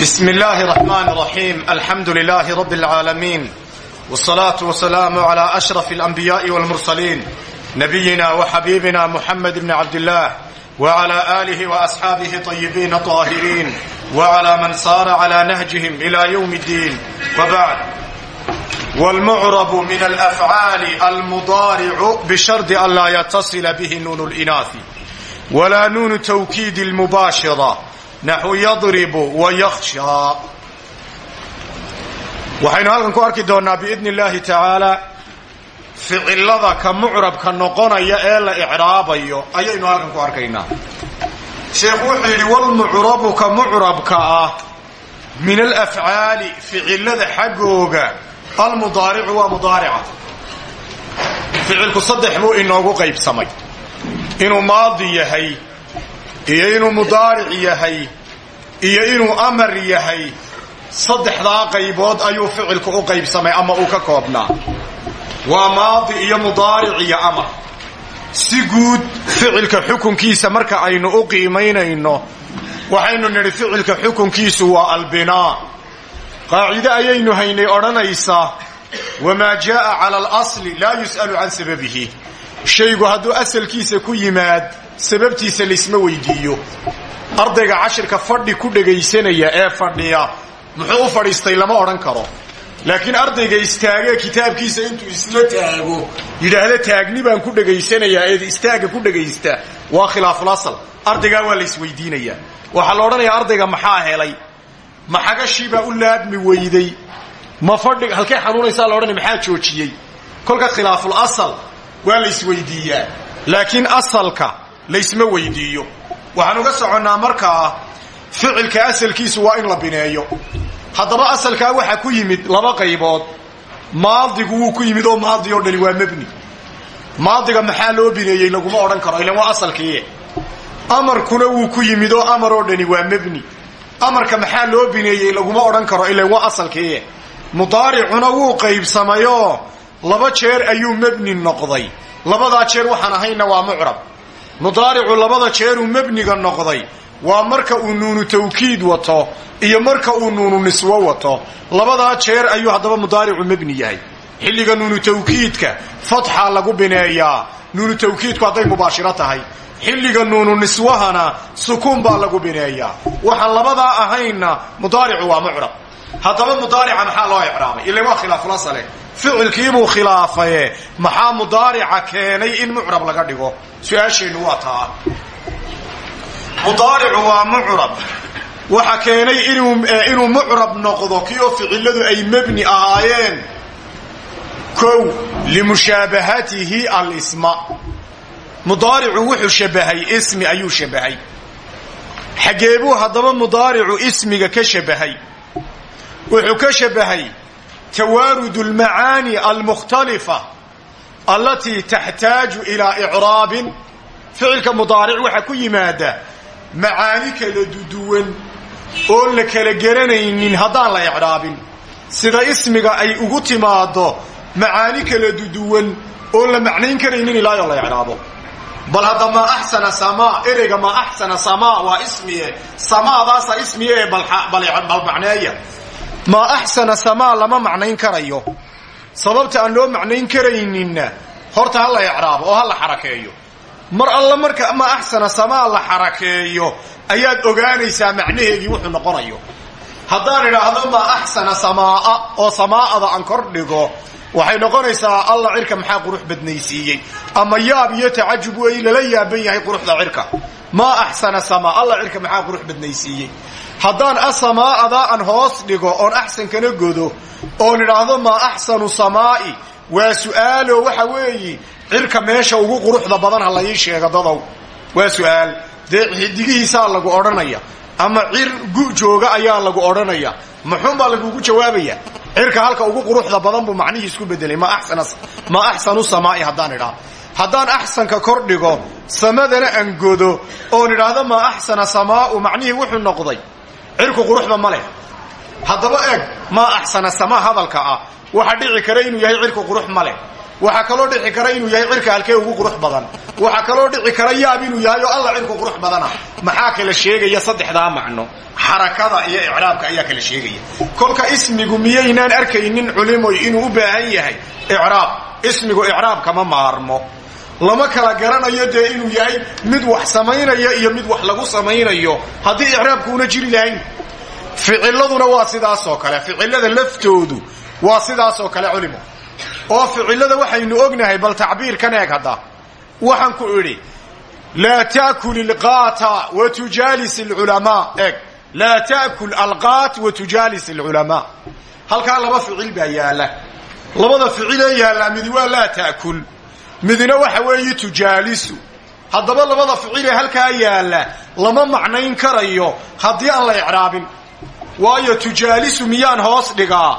بسم الله الرحمن الرحيم الحمد لله رب العالمين والصلاة والسلام على أشرف الأنبياء والمرسلين نبينا وحبيبنا محمد بن عبد الله وعلى آله وأصحابه طيبين طاهرين وعلى من صار على نهجهم إلى يوم الدين وبعد والمعرب من الأفعال المضارع بشرط أن لا يتصل به نون الإناث ولا نون توكيد المباشرة naxu yadribu wa yakhshaa waxaynu halkan ku arki doonnaa biidni illaahi tacaalaa ficilada ka mucrabka noqonaya ee la icraabayo ayaynu halkan ku arkaynaa sheekhu wuxuu yidhi walmucrabu ka mucrabka ah min alafcaali ficilada xaggooga almudaaricu waa mudaarica ficilku saddex buu inoogu qaybsamay inuu maadi yahay iyo inuu mudaaric yahay iyo inuu amar yahay saddexdaa qaybood ayuu ficilku u qaybsamay ama uu ka koobnaa. Waa maadi iyo mudaaric iyo amar. Si guud ficilka xukunkiisa marka aynu u qiimaynayno waxaynu nidhi ficilka xukunkiisu waa albinaa qaacido ayaynu haynay odhanaysaa wamaa jaaa cala alasli laa yus'alu can sababihi. Shaygu hadduu asalkiisa ku yimaad sababtiisa laysma weydiiyo. Ardayga cashirka fadhi ku dhegaysanaya ee fadhiya muxuu u fadhiistay lama odhan karo. Laakiin ardayga istaagee kitaabkiisa intuu isla taago yidhaahda taagni baan ku dhegaysanayaa eed istaaga ku dhegaysta. Waa khilaafulasal ardaygaa waa la isweydiinayaa waxaa la odhanayaa ardayga maxaa helay? Ma xagashiibaa u laadmi weyday? Ma fadhi halkee xanuunaysaa la odhanaya maxaa joojiyey? Kolka khilaaful asal waa la isweydiiyaa. Laakiin asalka laysma weydiiyo. Waxaan uga soconnaa markaa ficilka asalkiisu waa in la bineeyo. Haddaba asalkaa waxaa ku yimid laba qaybood. Maadigu wuu ku yimid oo maadi oo dhani waa mebni maadiga maxaa loo bineeyey laguma odhan karo ilan waa asalkiiye amarkuna wuu ku yimid oo amar oo dhani waa mebni amarka maxaa loo bineeyey laguma odhan karo ilan waa asalkiiye mudaaricuna wuu qaybsamayoo laba jeer ayuu mebni noqday. Labadaa jeer waxaan ahayna waa mucrab mudaaricu labada jeeruu mebniga noqday. Waa marka uu nuunu tawkiid wato iyo marka uu nuunu niswo wato. Labadaa jeer ayuu haddaba mudaaricu mebni yahay. Xilliga nuunu tawkiidka fatxa lagu bineeyaa. Nuunu tawkiidku hadday mubaashiro tahay. Xilliga nuunu niswahana sukuun baa lagu bineeyaa. Waxaan labadaa ahaynna mudaaricu waa mucrab. Haddaba mudaarica maxaa loo icraabay ila waa khilaafulasale ficilkiibuu khilaafaye maxaa mudaarica keenay in mucrab laga dhigo? Su'aasheennu waa taa. Mudaaricu waa mucrab. Waxa keenay inuu mucrab noqdo kii oo ficiladu ay mebni ahaayeen. Kow limushaabahatihi alisma. Mudaaricu wuxuu shabahay ismi ayuu shabahay. Xageebuu haddaba mudaaricu ismiga ka shabahay. Wuxuu ka shabahay tawaarud almacaani almukhtalifa allatii taxtaaju ilaa icraabin ficilka mudaaric waxaa ku yimaada macaani kala duduwan oon la kala garanaynin haddaan la icraabin sida ismiga ay ugu timaado macaani kala duduwan oon la macnayn karaynin ilaayoo la icraabo bal hadda maa axsana samaa ereyga maa axsana samaa waa ismiye samaadaasa ismiye ee bal macneeya maa axsana samaa lama macnayn karayo. Sababta aan loo macnayn karayninna horta ha la icraabo oo ha la xarakeeyo. Mar alla marka maa axsana samaa la xarakeeyo ayaad ogaanaysaa macnaheegii wuxuu noqonayo. Haddaan idhaahdo maa axsana samaaa oo samaa'ada aan kor dhigo waxay noqonaysaa alla cirka maxaa qurux badnaysiiyey. Ama yaab iyo tacajub wey lala yaaban yahay quruxda cirka. Maa axsana samaa alla cirka maxaa qurux badnaysiiyey haddaan asamaa'ada aan hoos dhigo oon axsankana godo oon idhaahdo maa axsanu samaa'i waa su'aalo waxa weeyi cirka meesha ugu quruxda badan ha la ii sheega dadow. Waa su'aal. Dee xidigihiisaa lagu odhanaya ama cir gu jooga ayaa lagu odhanaya. Muxuunbaa lagugu jawaabaya? Cirka halka ugu quruxda badan buu macnihii isku bedelay maa axsanu samaa'i haddaan idhaahdo. Haddaan axsanka kor dhigo samadana aan godo oon idhaahdo maa axsana samaa'u macnihii wuxuu noqday cirku quruxba ma leh. Haddaba eeg maa axsana samaa hadalka ah. Waxa dhici kara inuu yahay cirku qurux ma leh. Waxaa kaloo dhici kara inuu yahay cirka halkee ugu qurux badan. Waxaa kaloo dhici kara yaab inuu yahay oo alla cirku qurux badana. Maxaa kala sheegaya saddexdaa macno? Xarakada iyo icraabka ayaa kala sheegaya. Kolka ismigu miyaynaan arkaynin culimoy inuu u baahan yahay? Icraab. Ismigu icraab kama maarmo lama kala garanayo dee inuu yahay mid wax samaynaya iyo mid wax lagu samaynayo. Haddii icraabkuuna jiri lahayn ficiladuna waa sidaasoo kale. Ficilada laftoodu waa sidaasoo kale culimo. Oo ficilada waxaynu ognahay bal tacbiirkan eeg hadda. Waxaan ku idhi laa taakul ilqaata wa tujaalis alculamaa eeg laa taakul alqaat wa tujaalis alculamaa halkaa laba ficil baa yaalla labada ficilee yaallaa midi waa laa taakul midna waxa weeye tujaalisu haddaba labada ficilee halkaa yaalla lama macnayn karayo haddii aan la icraabin. Waayo tujaalisu miyaan hoos dhigaa?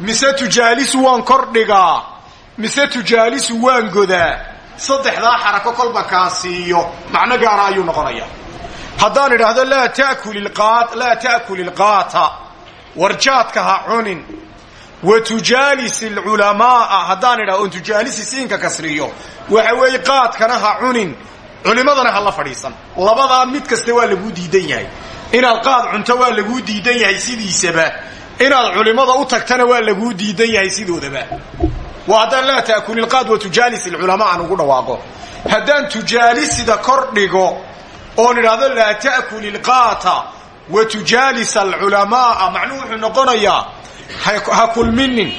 Mise tujaalisu waan kor dhigaa? Mise tujaalisu waan godaa? Saddexdaa xarako kolba kaa siiyo macno gaara ayuu noqonaya haddaan idhaahdo laa taakul ilqaata warjaadka ha cunin wa tujaalis alculamaaa haddaan idhahdo on tujaalisi siinka kasriyo waxa weeye qaadkana ha cunin culimadana ha la fadhiisan labadaa mid kasta waa laguu diidan yahay inaad qaad cunto waa laguu diidan yahay sidiisaba inaad culimada u tagtana waa laguu diidan yahay sidoodaba waa haddaan laa taakul ilqaad wa tujaalis alculamaa aan ugu dhawaaqo haddaan tujaalisida kor dhigo oon idhaahdo laa noqonayaa ha kulminin.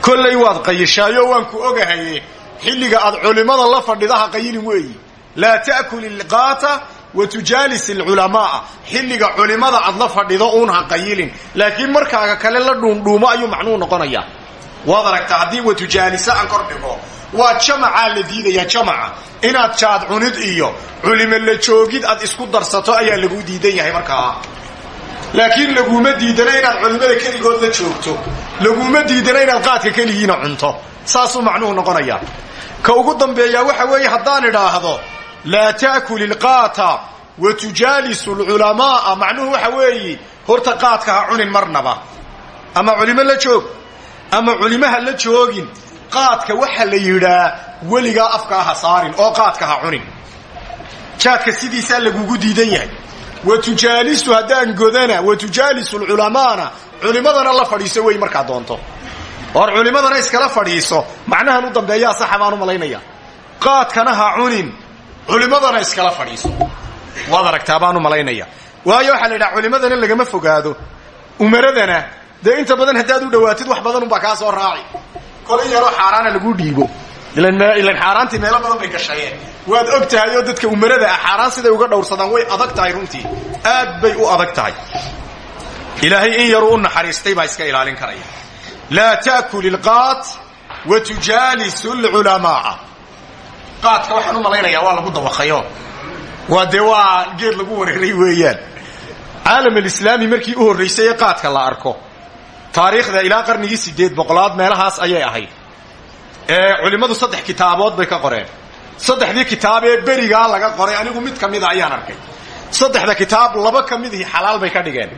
Kollay waad qayishaayo waan ku ogahaye. Xilliga aad culimada la fadhida ha qayilin weeyi. Laa taakul ilqaata wa tujaalis alculamaaa xilliga culimada aad la fadhido uun ha qayilin. Laakiin markaaga kale la dhuundhuumo ayuu macnuhu noqonayaa. Waad aragtaa haddii wa tujaalisa aan kor dhigo waa jamacaa la diidayaa jamaca. Inaad jaad cunid iyo culimo la joogid aad isku darsato ayaa laguu diidan yahay markaa laakiin laguma diidana inaad culimada keligood la joogto. Laguma diidana inaad qaadka keligiina cunto. Saasuu macnuhu noqonayaa ka ugu dambeeyaa waxa weeye haddaan idhaahdo laa taakul ilqaata wa tujaalisu alculamaaa macnuhu waxa weeye horta qaadka ha cunin marnaba. Ama culimo la joog ama culimaha la joogin qaadka waxa la yidhaa weligaa afkaa ha saarin oo qaadka ha cunin. Jaadka sidiisaa lagugu diidan yahay wa tujaalisu haddaan godana wa tujaalisu alculamaana culimadana la fadhiiso wey markaad doonto. Or culimadana iskala fadhiiso macnahan u dambeeyaa saxa baan u malaynaya. Qaadkana ha cunin culimadana iskala fadhiiso. Waad aragtaa baan u malaynaya. Waayo waxaa la yidhaha culimadana lagama fogaado. Umaradana dee inta badan haddaad u dhawaatid wax badan unbaa kaa soo raaci. Kolin yaroo xaaraana lagu dhiibo. Ilan xaaraantii meelo badan bay gashayeen waad og tahay oo dadka umarada ah xaaraan siday uga dhowrsadaan way adag tahay runtii. Aad bay u adag tahay. Ilaahay in yaruu u naxariistay baa iska ilaalin karaya. Laa taakul ilqaat wa tujaalisu alculamaaa qaadka waxaan u malaynayaa waa lagu dawaqayo waa dee waa geed lagu wareeray weeyaan. Caalam alislaami markii u horraysay ee qaadka la arko taariikhda ilaa qarnigii sideed boqolaad meelahaas ayay ahayd. Ee culimmadu saddex kitaabood bay ka qoreen saddexdii kitaab ee berigaa laga qoray anigu mid ka mida ayaan arkay. Saddexda kitaab laba ka midihii xalaal bay ka dhigeen.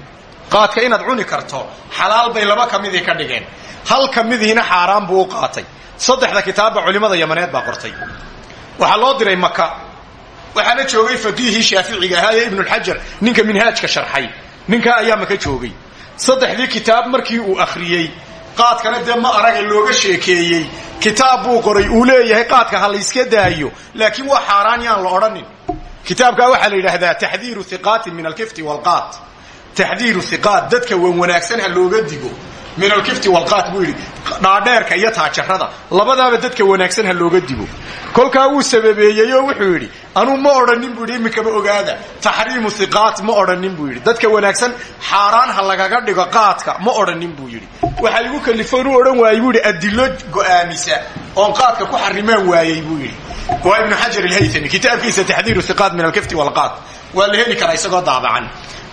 Qaadka inaad cuni karto xalaal bay laba ka midii ka dhigeen. Hal ka midihiina xaaraan buu u qaatay. Saddexda kitaabba culimmada yamaneed baa qortay. Waxaa loo diray maka waxaana joogay faqiihii shaaficiga ahaa ee ibnulxajar ninka minhaajka sharxay. Ninkaa ayaa maka joogay. Saddexdii kitaab markii uu akhriyey qaadkana dee ma araga looga sheekeeyey. Kitaab buu qoray uu leeyahay qaadka ha layska daayo. Laakiin waa xaaraan yaan la odhanin. Kitaabkaa waxaa la yidhaahdaa taxdiiru hiqaatin min alkifti walqaat taxdiiru hiqaat dadka wan wanaagsan ha looga digo min alkifti walqaat buu yidhi. Dhaadheerka iyo taajarada. Labadaaba dadka wanaagsan ha looga digo kolkaa wuu sababeeyey oo wuxuu yidhi anuu ma odhanin buu yidhi imikaba ogaada. Taxriimu hiqaat ma odhanin buu dadka wanaagsan xaaraan ha lagaga dhigo qaadka ma odhanin buu yidhi. Waxaa igu kalifoon u odhan waayey buu adilo go'aamisa oon qaadka ku xarimaan waayey buu yidhi. Waa ibnu xajar alhaytami kitaabkiisa taxdiiru hiqaat min alkifti walqaat waa la heli karaa isagoo daabacan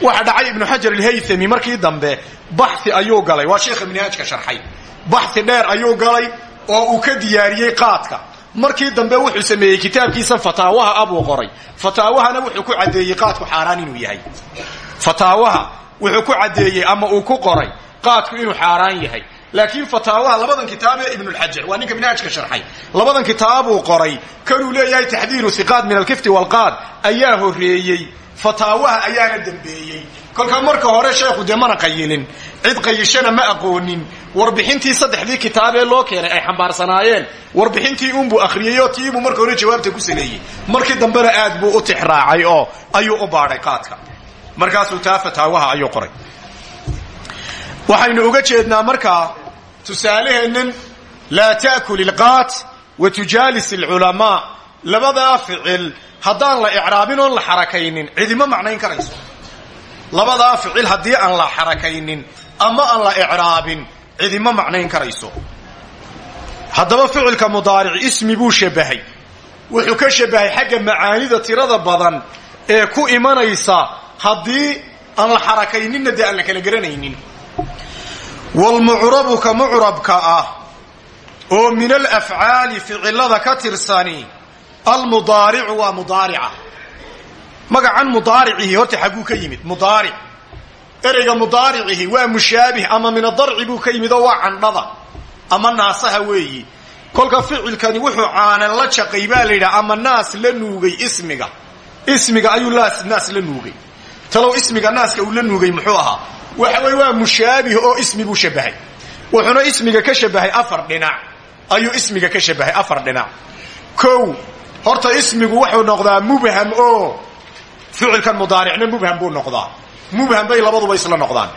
waxa dhacay ibnu xajar alhaytami markii dambe baxi ayuu galay. Waa sheekha minhaajka sharxay. Baxi dheer ayuu galay oo uu ka diyaariyey qaadka. Markii dambe wuxuu sameeyey kitaabkiisa fataawaha abuu qoray. Fataawahana wuxuu ku caddeeyey qaadku xaaraan inuu yahay. Fataawaha wuxuu ku caddeeyey ama uu ku qoray qaadku inuu xaaraan yahay. Laakiin fataawaha labadan kitaab ee ibnulxajar waa ninka minhaajka sharxay labadan kitaabuu qoray kanuu leeyahay taxdiiru hiqaad min alkifti walqaad ayaa horreeyey fataawaha ayaana dembeeyey kolkaa marka hore sheekhu dee qayilin. Cid qayishana ma aqoonin. Warbixintii saddexdii kitaab ee loo keenay ay xambaarsanaayeen. Warbixintii uunbuu akhriyey oo tiibuu marka hore jawaabta ku saleeyey markii dambena aad buu u tixraacay oo ayuu u baadhay qaadka. Markaasuu taa fataawaha ayuu qoray. Waxaynu uga jeednaa markaa tusaaleheennan laa ta'kul ilqaat wa tujaalis alculamaa labadaa ficil haddaan la icraabin oon la xarakaynin cidima macnayn karayso. Labadaa ficil haddii aan la xarakaynin ama aan la icraabin cidima macnayn karayso. Haddaba ficilka mudaaric ismi buu shabahay wuxuu ka shabahay xagga macaanida tirada badan ee ku imanaysa haddii aan la xarakayninna dee aan la kala garanaynin. Walmucrabu ka mucrabka ah oo min alafcaali ficilada ka tirsani almudaaricu waa mudaarica. Magacan mudaaricihi horta xagguu ka yimid mudaaric. Ereyga mudaaricihi waa mushaabih ama min adarci buu ka yimid oo waa candhada ama naasaha weeyi. Kolka ficilkani wuxuu caanan la jaqay baa la yidhaha ama naas la nuugay ismiga. Ismiga ayuu naas la nuugay. Talow ismiga naaska uu la nuugay muxuu ahaa? Waxa weye waa mushaabih oo ismi buu shabahay. Wuxuuna ismiga ka shabahay afar horta ismigu wuxuu noqdaa mubham oo ficilkan mudaaricna mubham buu noqdaa. Mubham bay labaduba isla noqdaan.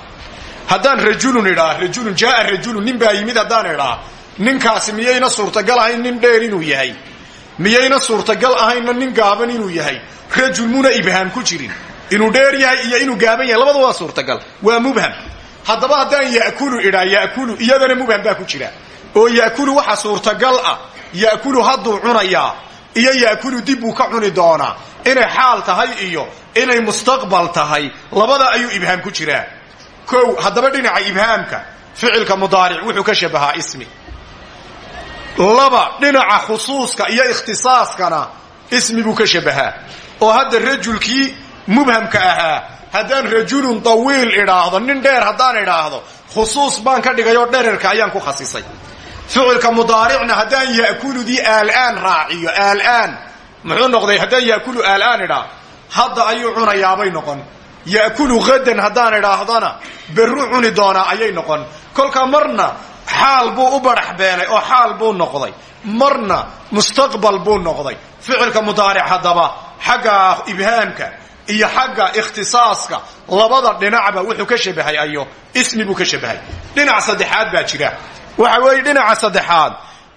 Haddaan rajulun idhaa rajulun jaaa rajulun nin baa yimid haddaan idhaa ninkaasi miyayna suurtagal ahayn nin dheer inuu yahay. Miyayna suurtagal ahaynna nin gaaban inuu yahay. Rajul muna ibhaam ku jirin. Inuu dheer yahay iyo inuu gaaban yahay labada waa suurtagal waa mubham. Haddaba haddaan yakulu idhaa yakulu iyadana mubham baa ku jira. Oo yakulu waxa suurtagal ah yakulu hadduu cunayaa iyo yakulu dib buu ka cuni doonaa. Inay xaal tahay iyo inay mustaqbal tahay labada ayuu ibhaam ku jiraa. Kow haddaba dhinaca ibhaamka ficilka mudaaric wuxuu ka shabahaa ismi. Laba dhinaca khusuuska iyo ikhtisaaskana ismi buu ka shabahaa. Oo hadda rajulkii mubhamka ahaa haddaan rajulun tawiil idhaahdo nin dheer haddaan idhaahdo khusuus baan ka dhigay oo ayaan ku khasisay ficilka mudaaricna haddaan ya'kuludii aalaan raaciyo aalaan. Muxuu noqday haddaan ya'kulu aalaan idhaa hadda ayuu cunayaabay noqon. Ya'kulu hadan haddaan idhaahdana berru cuni doonaa ayay noqon. Kolka marna xaal buu u barax beelay oo xaal buu noqday. Marna mustaqbal buu noqday. Ficilka mudaaric haddaba xagga ibhaamka iyo xagga ikhtisaaska labada dhinacba wuxuu ka shabahay ayo ismi buu ka shabahay. Dhinac saddexaad baa jira waxa weeye dhinaca saddexaad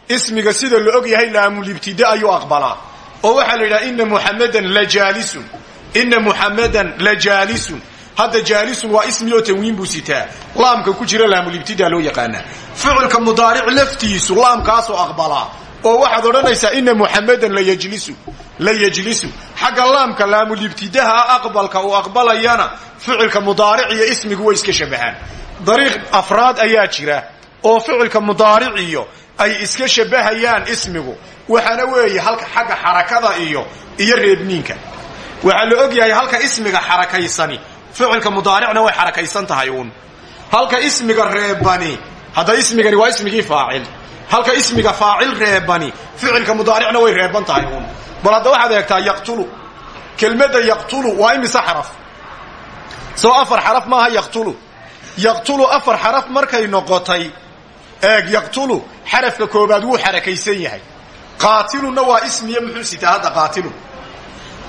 ismiga sida la og yahay laamulibtida ayuu aqbalaa oo waxaa la yidhaha ina muxamadan la jaalisun. Ina muxamadan la jaalisun. Hadda jaalisun waa ismi oo tanwiin buu sitaa laamka ku jira laamulibtida loo yaqaanaa ficilka mudaaric laftiisu laamkaasoo aqbalaa oo waxaad odhanaysaa ina muxamadan layajlisu la yajlisu. Xagga laamka laamulibtidaha aqbalka uu aqbalayana ficilka mudaaric iyo ismigu way iska shabahaan. Dariiq afraad ayaa jira oo ficilka mudaariciyo ay iska shabahayaan ismigu waxaana weeye halka xagga xarakada iyo iyo reebniinka. Waxaa la og yahay halka ismiga xarakaysani ficilka mudaaricna way xarakaysan tahay uun. Halka ismiga reebani hadda ismigani waa ismigii faacil. Halka ismiga faacil reebani ficilka mudaaricna way reeban tahay uun. Bal hadda waxaad eegtaa yaqtulu kelmadda yaqtulu waa imise xaraf. Soo afar xaraf maaha yaqtulu. Yaqtulu afar xaraf markay noqotay eeg yaqtulu xarafka koobaad wuu xarakaysan yahay. Qaatilunna waa ismiya muxuu sitaa hadda qaatilun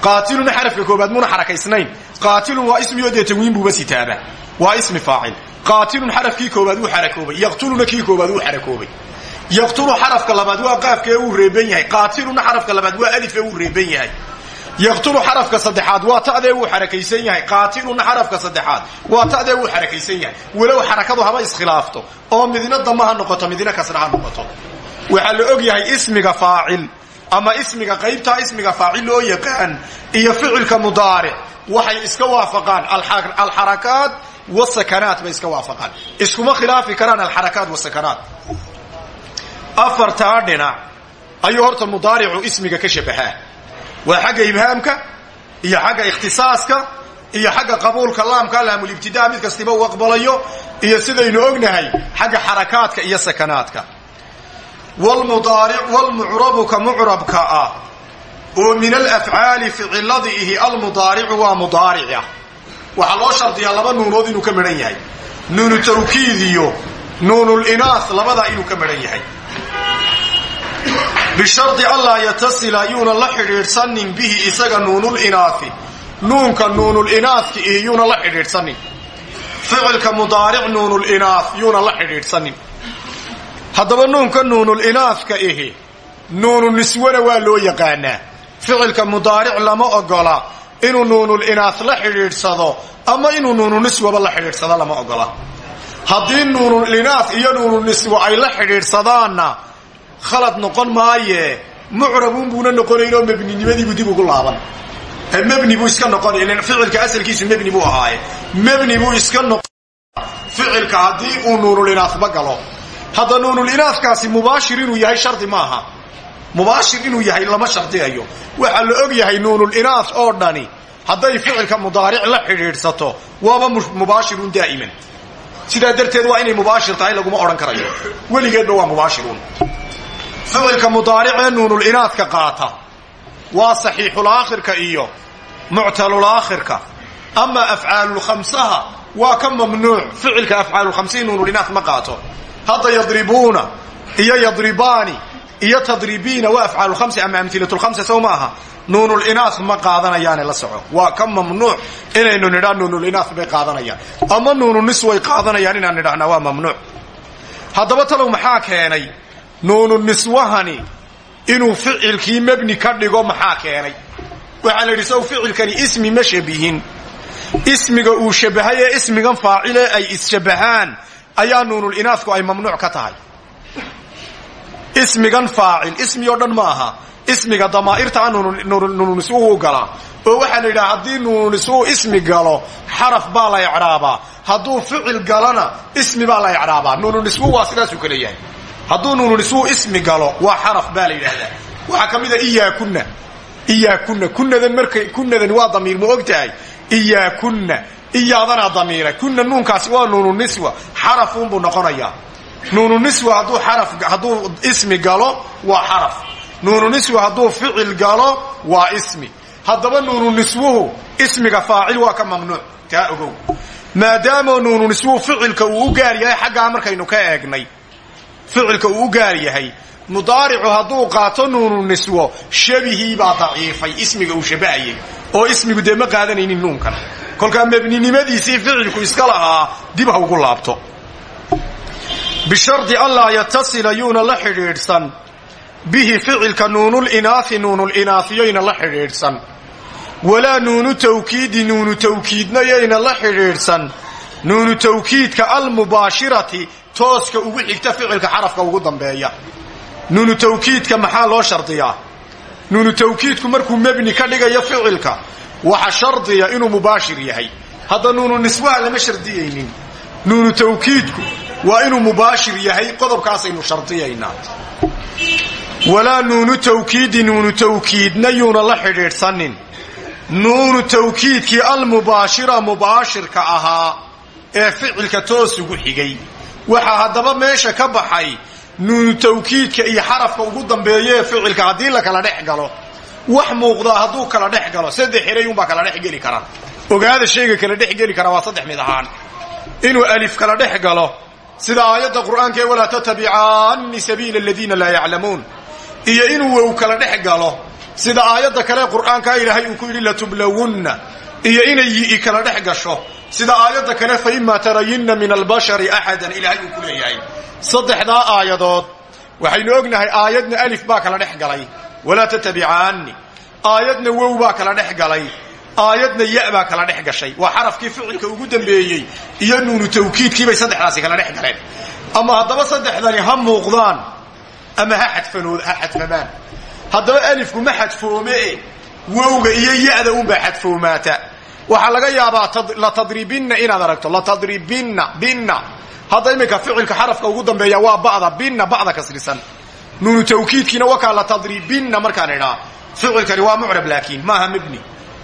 qaatilunna xarafka koobaad muuna xarakaysnayn. Qaatilun waa ismiyoo dee tanwiin buuba sitaaba. Waa ismi faacil. Qaatilun xarafkii koobaad wuu xarakoobay. Yaqtuluna kii koobaad wuu xarakoobay. Yaqtulu xarafka labaad waa qaafkee uu reeban yahay. Qaatiluna xarafka labaad waa alifee uu reeban yahay yaqtulu xarafka saddexaad waa ta'dee wuu xarakaysan yahay qaatiluna xarafka saddexaad waa ta'dee wuu xarakaysan yahay walow xarakadu haba iskhilaafto oo midna dama ha noqoto midna kasra ha noqoto waxaa la og yahay ismiga faacil ama ismiga qaybtaa ismiga faacil loo yaqaan iyo ficilka mudaaric waxay iska waafaqaan alxarakaat wasakanaat bay iska waafaqaan iskuma khilaafi karaan waa xagga ibhaamka iyo xagga ikhtisaaska iyo xagga qabuulka laamka laamulibtidaa mid kastiba uu aqbalayo iyo sidaynu ognahay xagga xarakaadka iyo sakanaadka. Wlmucrabu ka mucrabka ah oo min alafcaali ficiladi ihi almudaaricu waa mudaarica waxaa loo shardiyaa laba nuunood inuu ka midhan yahay. Nuunu tawkiid iyo nuunulinaas labadaa inuu ka midhan yahay bishardi allaa yatasila yuuna la xidhiidhsanin bihi isaga nuunulinaasi nuunka nuunulinaafki ihi yuuna la xidhiidhsanin. Ficilka mudaaric nuunulinaaf yuuna la xidhiidhsanin. Haddaba nuunka nuunulinaafka ihi nuunu niswana waa loo yaqaanaa. Ficilka mudaaric lama ogola inuu nuunulinaaf la xidhiidhsado ama inuu nuunu niswaba la xidhiidhsado lama ogola. Haddii nuunulinaaf iyo nuununiswa ay la xidhiidhsadaanna khalad noqon maaye. Mucrabuunbuuna noqonaynoo mebninimadiibuu dib ugu laaban. Mebni buu iska noqonay ficilka asalkiisu mebni buu ahaaye. Mebni buu iska noqon. Ficilka haddii uu nuunulinaafba galo. Hadda nuunulinaafkaasi mubaashir inuu yahay shardi maaha. Mubaashir inuu yahay lama shardiyayo waxaa la og yahay nuunulinaaf oo dhani hadday ficilka mudaaric la xidhiidhsato waaba mubaashirun daa'iman. Sidaa darteed waa inay mubaashir tahay laguma odhan karayo. Weligeedba waa mubaashirun ficilka mudaaricee nuunulinaadka qaata waa saxiixulaakhirka iyo muctalulaakhirka ama afcaalulkhamsaha waa ka mamnuuc ficilka afcaalulkhamsihi nuunulinaad ma qaato. Hadda yadribuuna iyo yadribaani iyo tadribiina waa afcaalulkhamsi ama amhilatulkhamsa sow ma aha. Nuunulinaas ma qaadanayaane la soco. Waa ka mamnuuc inaynu nidhaa nuunulinaas bay qaadanayaan. Ama nuununis way qaadanayaan inaan nidhahnaa waa mamnuuc. Haddaba talow maxaa keenay nuunu niswahani inuu ficilkii mebni ka dhigo maxaa keenay? Waxaa la yidhi sow ficilkani ismi ma shabihin. Ismiga uu shabahay ee ismigan faacile ay isshabahaan ayaa nuunulinaasku ay mamnuuc ka tahay. Ismigan faacil ismi oo dhan ma aha. Ismiga damaa'irtaa nuununiswuhu galaa. Oo waxaa la yidhaha haddii nuununiswuhu ismi galo xaraf baa la ecraabaa hadduu ficil galana ismi baa la ecraabaa nuununiswuhu waa sidaasuu kale yahay hadduu nuununiswuhu ismi galo waa xaraf baa la yidhaahdaa. Waxaa ka mid a iyaakunna iyaakunna kunnadan markay kunnadani waa damiir ma og tahay iyaakunna iyaadanaa damiira. Kunna nuunkaasi waa nuunu niswa xarafuunbuu noqonayaa. Nuunu niswa hadduu xaraf hadduu ismi galo waa xaraf. Nuunu niswa hadduu ficil galo waa ismi. Haddaba nuunu niswuhu ismiga faacil waa ka mamnuuc. Taa ogow. Maadaamoo nuunu niswuhu ficilka uu u gaar yahay xaggaa markaynu ka eegnay ficilka uu u gaar yahay. Mudaaricu hadduu qaato nuunu niswo shabihii baa daciifay ismiga uu shabahayay oo ismigu dee ma qaadanaynin nuunkan kolkaa mebninimadiisii ficilku iska lahaa dib ugu laabto. Bishardi anlaa yatasila yuuna la xidhiidhsan. Bihi ficilka nuunulinaai nuunulinaafiyayna la xidhiidhsan. Walaa nuunu tawkiidi nuunu tawkiidna yayna la xidhiidhsan. Nuunu tawkiidka almubaashirati tooska ugu xigta ficilka xarafka ugu dambeeya. Nuunu tawkiidka maxaa loo shardiyaa? Nuunu tawkiidku markuu mebni ka dhigayo ficilka waxa shardiya inuu mubaashir yahay. Hadda nuunu niswaha lama shardiyaynin. Nuunu tawkiidku waa inuu mubaashir yahay qodobkaasaynu shardiyaynaa. Walaa nuunu tawkiidi nuunu tawkiidna yuuna la xidhiidhsanin. Nuunu tawkiidkii almubaashira mubaashirka ahaa ee ficilka toos ugu xigay waxaa haddaba meesha ka baxay nuunu tawkiidka iyo xarafka ugu dambeeyee ficilka haddii la kala dhex galo. Wax muuqdaa hadduu kala dhex galo saddex eray unbaa kala dhex geli kara. Ogaada shayga kala dhex geli kara waa saddex mid ahaan. Inuu alif kala dhex galo sida aayadda qur'aanka ee walaa tatabicaanni sabiila aladiina laa yaclamuun. Iyo inuu wow kala dhex galo sida aayadda kale qur'aankaa ilaahay uu ku yidhi latublawunna iyo inay yi'i kala dhex gasho sida aayadda kale fa imaa tarayinna min albashari axadan ilaahay uu ku leeyahay. Saddexdaa aayadood waxaynu ognahay aayadna alif baa kala dhex galay. Walaa tatabicaanni aayadna wow baa kala dhex aayadna ya baa kala dhex gashay. Waa xarafkii ficilka ugu dambeeyey iyo nuunu tawkiidkiibay saddexdaasi kala dhex galeen. Ama haddaba saddexdani ha muuqdaan ama ha xadfamaan. Haddaba alifku ma xadfoomee wowga iyo ya-da unbaa xadfoomaata waxaa laga yaabaa latadribinna inaad aragto latadribinna binna. Hadda iminka ficilka xarafka ugu dambeeya waa ba'da binna ba'da kasrisan. Nuunu tawkiidkiina wakaa latadribinna markaan idhaa. Ficilkani waa mucrab laakiin maaha mebni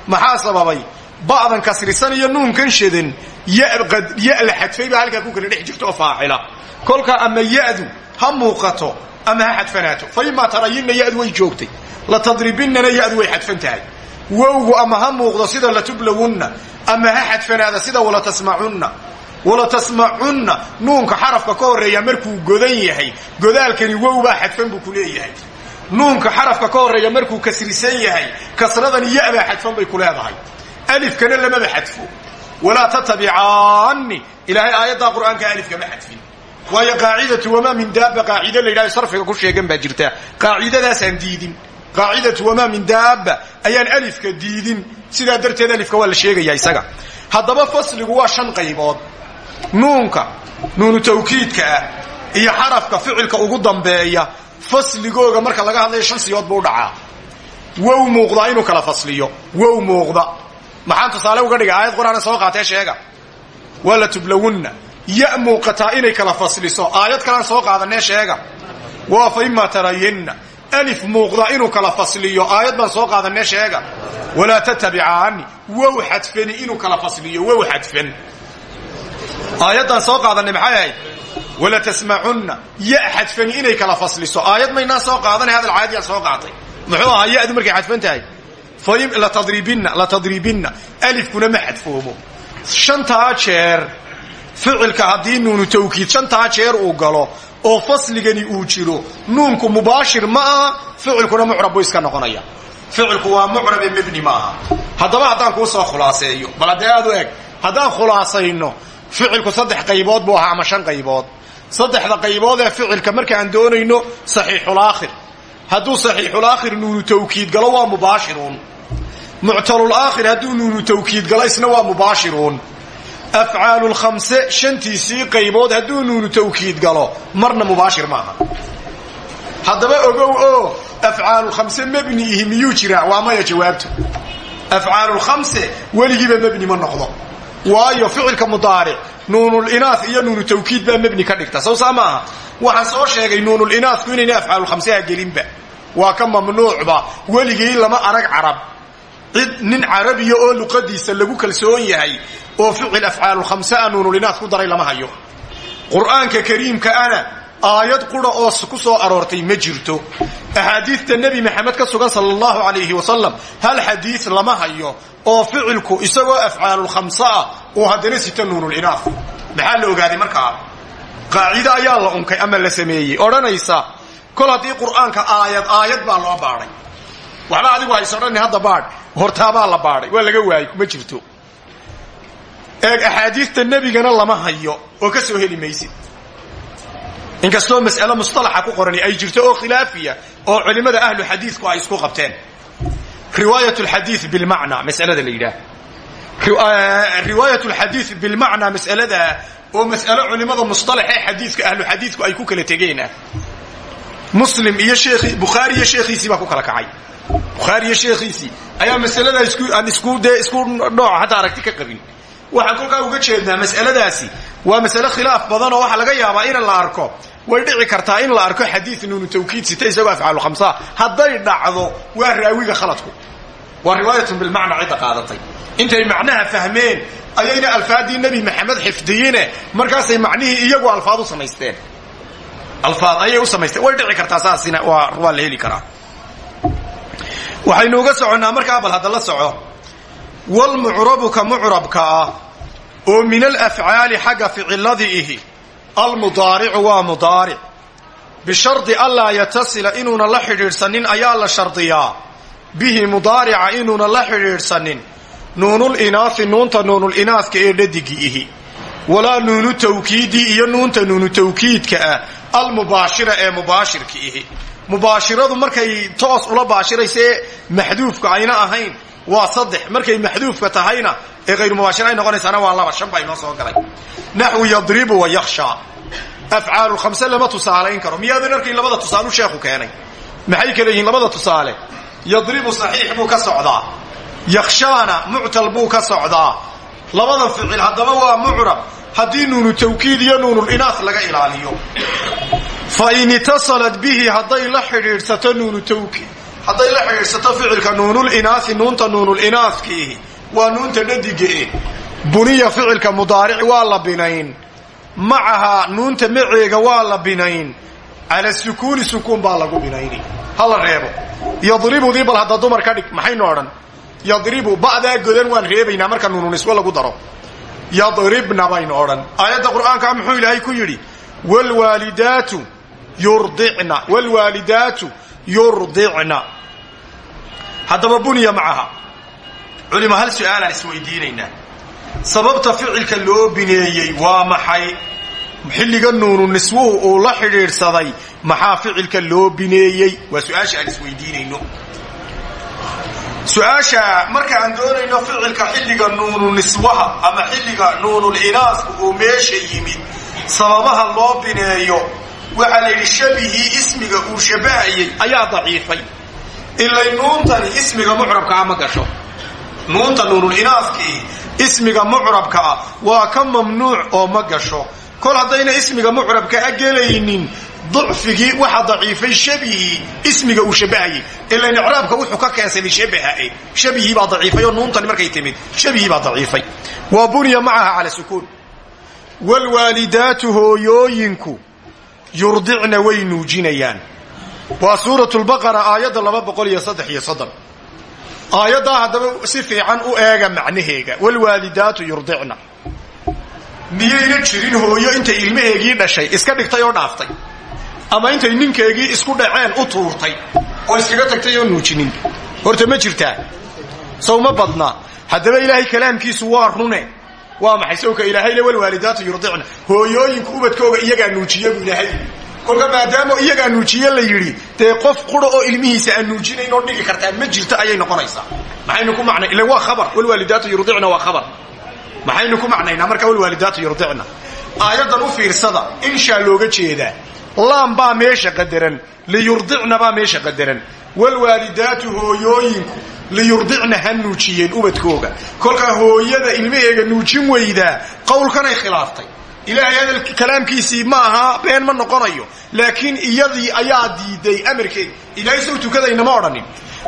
maxaa sababay? Ba'dan kasrisan iyo nuunkan shadan ya la xadfay baa halkaa ku kala dhex jirto oo faacila. Ama ya'du ha muuqato ama ha xadfanaato. Fa ya'du way joogtay. Latadribinnana ya'du way xadfan wowgu ama ha muuqdo sida latublawunna ama ha xadfanaada sida walatasmacunna walatasmacunna nuunka xarafka ka horreeya markuu godan yahay godaalkani wow baa xadfan buu ku leeyahay. Nuunka xarafka ka horreeya markuu kasrisan yahay kasradani ya baa xadfan bay ku leedahay. Alifkana lamaba xadfo. Walaa tatabicaanni ilaahay aayaddaa qur'aanka alifkama xadfin. Waayo qaacidatu wamaa min daaba qaacida la yidhahdo sarfiga ku sheegan baa jirta. Qaacidadaasaan diidin qaacidatu wamaa min daaba ayaan alifka diidin. Sidaa darteed alifka waa la sheegaya isaga. Haddaba fasligu waa shan qaybood. Nuunka nuunu tawkiidka ah iyo xarafka ficilka ugu dambeeya fasligooga marka laga hadlayo shan siyood buu dhacaa. Wow muuqda inuu kala fasliyo. Wow muuqda. Maxaan tusaale uga dhigay? Aayad qur'aana soo qaatee sheega. Waa la tublawunna. Ya muuqataa inay kala fasliso. Aayad kalaan soo qaadanee sheega. Waa fa imaa tarayinna alif muuqda inuu kala fasliyo. Aayad baan soo qaadanee sheega walaa tatabicaani wow xadfani inuu kala fasliyo. Wow xadfan aayaddaan soo qaadanay maxay ahayd? Wala tasmacunna ya xadfani inay kala fasliso. Aayad maynaa soo qaadanay hadal caadiyaan soo qaatay. Muxuu ahaa yadu markay xadfan tahay. Latadribinna latadribinna alifkuna ma xadfoomo shantaa jeer. Ficilka haddii nuunu tawkiid shantaa jeer uu galo oo fasligani uu jiro. Nuunku mubaashir ma aha ficilkuna mucrab buu iska noqonaya. Ficilku waa mucrabe mebni ma aha. Haddaba haddaan kuu soo khulaaseeyo bal haddee aad u eg haddaan khulaasayno ficilku saddex qaybood buu ahaa ama shan qaybood. Saddexda qaybood ee ficilka markaan doonayno saxiixulaakhir hadduu saxiixulaakhir nuunu tawkiid galo waa mubaashiruun muctalulaakhir hadduu nuunu tawkiid galo isna waa mubaashiruun afcaalulkhamse shantiisii qaybood hadduu nuunu tawkiid galo marna mubaashir maaha. Haddaba ogow oo afcaalulkhamse mebni ihi miyuu jiraa? Waa maya jawaabtu. Afcaalulkhamse weligiiba mebni ma noqdo. Waayo ficilka mudaaric nuunulinaah iyo nuunu tawkiid baa mebni ka dhigta. Sow saa maaha? Waxaan soo sheegay nuunulinaahku inayna afcaalulkhamseha gelinba. Waa ka mamnuucba weligii lama arag carab cid nin carabiya oo luqadiisa lagu kalsoon yahay oo ficil afcaalulkhamsea nuunulinaah ku daray lama hayo. Qur'aanka kariimka ana aayad qura oo ku soo aroortay ma jirto. Axaadiidta nebi maxamed ka sugan sala allahu calayhi wasalam hal xadiid lama hayo oo ficilku isagoo afcaalulkhamse ah uu haddana sita nuunulinaah maxaa la ogaaday markaa qaacido ayaa la unkay ama la sameeyey? Odhanaysa kol haddii qur'aanka aayad aayad baa loo baadhay waxba adigu hayse odhani hadda baadh. Hortaabaa la baadhay. Waa laga waayey kuma jirto. Eeg axaadiidta nebigana lama hayo oo ka soo heli inkastoo mas'ale mustalaxa ku qorani ay jirto oo khilaafiya oo culimmada ahlu xadiidku ay isku qabteen. Riwaayat lxadii bilmacna masalada la yidhaah. Riwaayat lxadii bilmacna mas'alada oo mas'alo culimmada mustalaxee xadiidka ahlu xadiidku ay ku kala tegeenah muslim iyo sheekhi bukhaari iyo sheekhiisii baa kala kacay bukhaari iyo sheekhiisii ayaa masaladaa isku dee isku nooca hadda aragti ka qabin. Waxaan kolkaa uga jeednaa mas'aladaasi. Waa masale khilaaf badan oo waxaa laga yaabaa in la arko. Way dhici kartaa in la arko xadiid nuunu tawkiid sita isagoo afcaalu khamsaa hadday dhacdo waa raawiga khaladku. Waa riwaayatun bilmacna cidda qaadatay. Intay macnaha fahmeen ayayna alfaaddii nebi maxamed xifdiyine markaasay macnihii iyagu alfaad u samaysteen. Alfaad ayay u samaysteen. Way dhici kartaa saasina waa waa la heli karaa waxaynu uga soconnaa markaa bal hadda la soco. Walmucrabu ka mucrabka ah oo min alafcaali xagga ficiladii ihi almudaaricu waa mudaaric. Bishardi anlaa yatasila inuuna la xidhiidhsanin ayaa la shardiyaa. Bihi mudaarica inuuna la xidhiidhsanin. Nuunulinaasi nuunta nuunulinaafka ee dhadigii ihi. Walaa nuunu tawkiidii iyo nuunta nuunu tawkiidka ah almubaashira ee mubaashirka ihi mubaashiradu markay toos ula baashiraysa ee maxduufka ayna ahayn. Waa saddex. Markay maxduufka tahayna ee hayru mubaashir ay noqonaysaana waa laba. Shan baa inoo soo galay. Naxwu yadribu wa yakhshaa afcaalulkhamse lama tusaalayn karo. Miyaadan arkayn labada tusaalu sheekhu keenay? Maxay kale yihiin labada tusaale? Yadribu saxiix buu ka socdaa. Yakhshaana muctal buu ka socdaa. Labada ficil haddaba waa mucrab. Haddii nuunu tawkiid iyo nuunulinaas laga ilaaliyo fa in itasalat bihi hadday la xidhiidhsato nuunu tawkiid hadday la xidhiidhsato ficilka nuunulinaasi nuunta nuunulinaafkiihi waa nuunta dhadigae buniya ficilka mudaaric waa la binayn. Macahaa nuunta maceega waa la binayn. Cala sukuuni sukuun baa lagu binayni. Hala reebo. Yadribudii bal hadda dumar ka dhig. Maxaynu odhan? Yadribu ba'daa godan waan reebaynaa marka nuununiswo lagu daro. Yadribna baynu odhan. Aayadda qur'aankaa muxuu ku yidhi wlwaalidaatu yurdicna wlwaalidaatu yurdicna haddaba buniya macaha. Culima hal su'aalaan isweydiinaynaa sababta ficilka loo bineeyey waa maxay? Xilliga nuunu niswuhu uu la xidhiidhsaday maxaa ficilka loo bineeyey? Waa su'aasha aan isweydiinayno. Marka aan doonayno ficilka xilliga nuunu niswaha ama xilliga nuunulinaasku uu meesha yimid sababaha loo bineeyo waxaa la yidhi shabihii ismiga uu shabahayay. Ayaa daciifay. Ilay nuuntani ismiga mucrabkaa ma gasho. Nuunta nuunulinaafkii ismiga mucrabka ah waa ka mamnuuc oo ma gasho. Kol haddayna ismiga mucrabka a gelaynin ducfigii waxa daciifay shabihii ismiga uu shabahayay. Ilan icraabka wuxuu ka keensaday shabahae. Shabihii baa daciifay oo nuuntani markay timid shabihii baa daciifay. Macaha cala sukuun. Wlwaalidaatu hooyooyinku yurdicna way nuujinayaan. Waa suurat lbaqara aayadda laba boqol iyo saddex iyo soddon. Aayaddaa haddaba si fiican u eega macnaheega. Wlwaalidaatu yurdicna. Miyayna jirin hooyo intay ilmaheegii dhashay iska dhigtay oo dhaaftay? Ama intay ninkeegii isku dhaceen u tuurtay? Oo iskaga tagtay oo nuujinin. Horta ma jirtaa. Sow ma badna haddaba ilaahay kalaamkiisu waa rune waa maxay? Sawka ilaahayna walwaalidaatu yurdicna hooyooyinku ubadkooga iyagaa nuujiya ilaahay kolka maadaama iyagaa nuujiye la yidhi dee qof qura oo ilmihiisa aan nuujinayn oo dhigi kartaa ma jirto ayay noqonaysaa. Maxaynu ku macnay? Ila waa khabar. Walwaalidaatu yurdicna waa khabar. Maxaynu ku macnaynaa? Markaa walwaalidaatu yurdicna aayaddan u fiirsada inshaa looga jeedaa laam baa meesha qadaran liyurdicna baa meesha qadaran. Walwaalidaatu hooyooyinku liyurdicna ha nuujiyeen ubadkooga. Kolkaa hooyada ilmaheega nuujin weydaa qowlkanay khilaaftay. Ilaahay hadal kalaamkiisii ma aha been ma noqonayo. Laakiin iyadii ayaa diiday amarkeed ilaahay sow tukadaynama odhanin.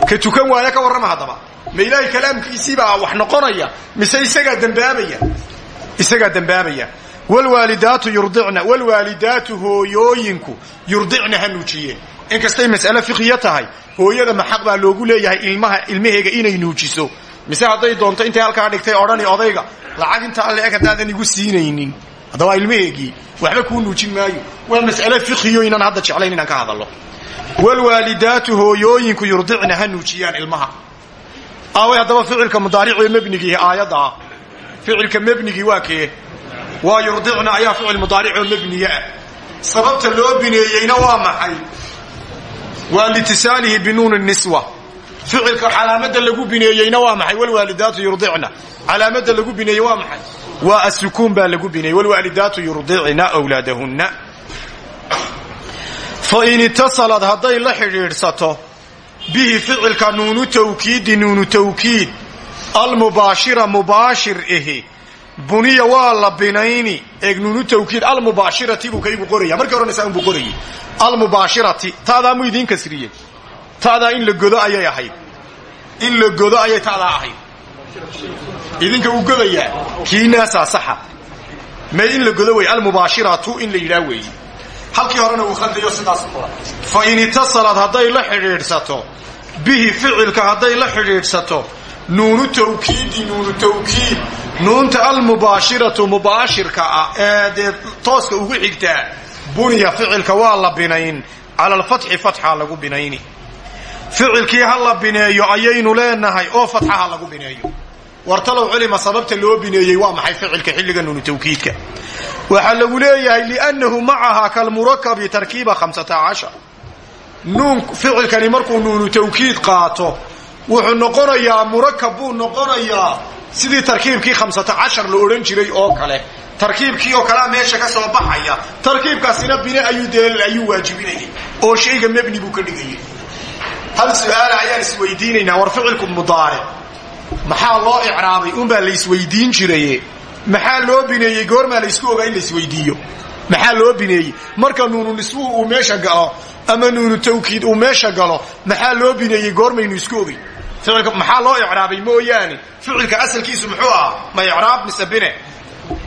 Ka tukan waaya ka warrama haddaba. Ma ilaahay kalaamkiisiibaa wax noqonaya mise isagaa dembaabaya isagaa dembaabaya wlwaalidaatu yurdicna wlwaalidaatu hooyooyinku yurdicna ha nuujiyeen inkastay mas'ale fiqiya tahay. Hooyada maxaq baa loogu leeyahay ilmaha ilmaheega inay nuujiso. Mise hadday doonto intay halkaa dhigtay odhani odayga lacag inta alle eg haddaadan igu siinaynin. Haddaba ilmaheegii waxba kuu nuujin maayo. Waa mas'ale fiqiyo inaan hadda jeclayn inaan ka hadallo. Wlwaalidaatu hooyooyinku yurdicna ha ilmaha. Aaway haddaba ficilka mudaaricee mebnigii aayadda ah. Ficilka mebnigii waa kee? Waa yurdicna ayaa ficil mudaaricoo mebniye ah. Sababta loo bineeyeyna waa maxay waa litisaalihi binuuni niswa. Ficilka calaamada lagu bineeyeyna waa maxay? Wlwaalidaatu yurdicna calaamada lagu bineeyey waa maxay? Waa asukuun baa lagu bineeyey. Wlwaalidaatu yurdicna wlaadahunna fain itasalad hadday la xidhiidhsato bihi ficilka nuunu tawkiidi nuunu tawkiid. Almubaashira mubaashir ihi buniya waa la binayni. Eeg nuunu tawkiid almubaashirati buu kaygu qoraya markii horena saa unbuu qorayay almubaashirati taadaa mu idiin kasriyey taadaa in la godo ayay ahayd. In la godo ayay taadaa ahayd. Idinka uu godayaa kiinaasaa saxa. May in la godo wey almubaashiratu in la yidhaa halkii horena uu khaldayo sidaas fa in itasalad hadday la xidhiidhsato bihi ficilka hadday la xidhiidhsato nuunu tawkiidi nuunu tawkiid. Nuunta almubaashiratu mubaashirka ah ee dee tooska ugu xigtaa buniya ficilka waa la binayn. Cala alfatxi fatxa lagu binayni. Ficilkii ha la bineeyo ayaynu leenahay oo fatxa ha lagu bineeyo. Wartalow culima sababta loo bineeyey waa maxay ficilka xilliga nuunu tawkiidka? Waxaa lagu leeyahay liannahu macaha kalmurakabi tarkiiba hamsata cashar. Nuun markuu nuunu tawkiid wuxuu noqonayaa murakab buu noqonayaa. Sidii tarkiibkii hamsata cashar la odhan jiray oo kale. Tarkiibkii oo kalea meesha ka soo baxaya. Tarkiibkaasina bine ayuu dee ayuu waajibinayay oo shayga mebni buu ka dhigayay. Hal su'aala ayaan isweydiinaynaa war ficilku mudaaric maxaa loo icraabay? Unbaa la isweydiin jiraye maxaa loo bineeyey? Goormaa la isku ogaa in la isweydiiyo. Maxaa loo bineeyey? Marka nuunu nisbuhu uu meesha galo ama nuunu tawkiid uu meesha galo maxaa loo bineeyey? Goormaynu isku ogay ficilka maxaa loo icraabay mooyaane? Ficilka asalkiisu muxuu ahaa ma icraab mise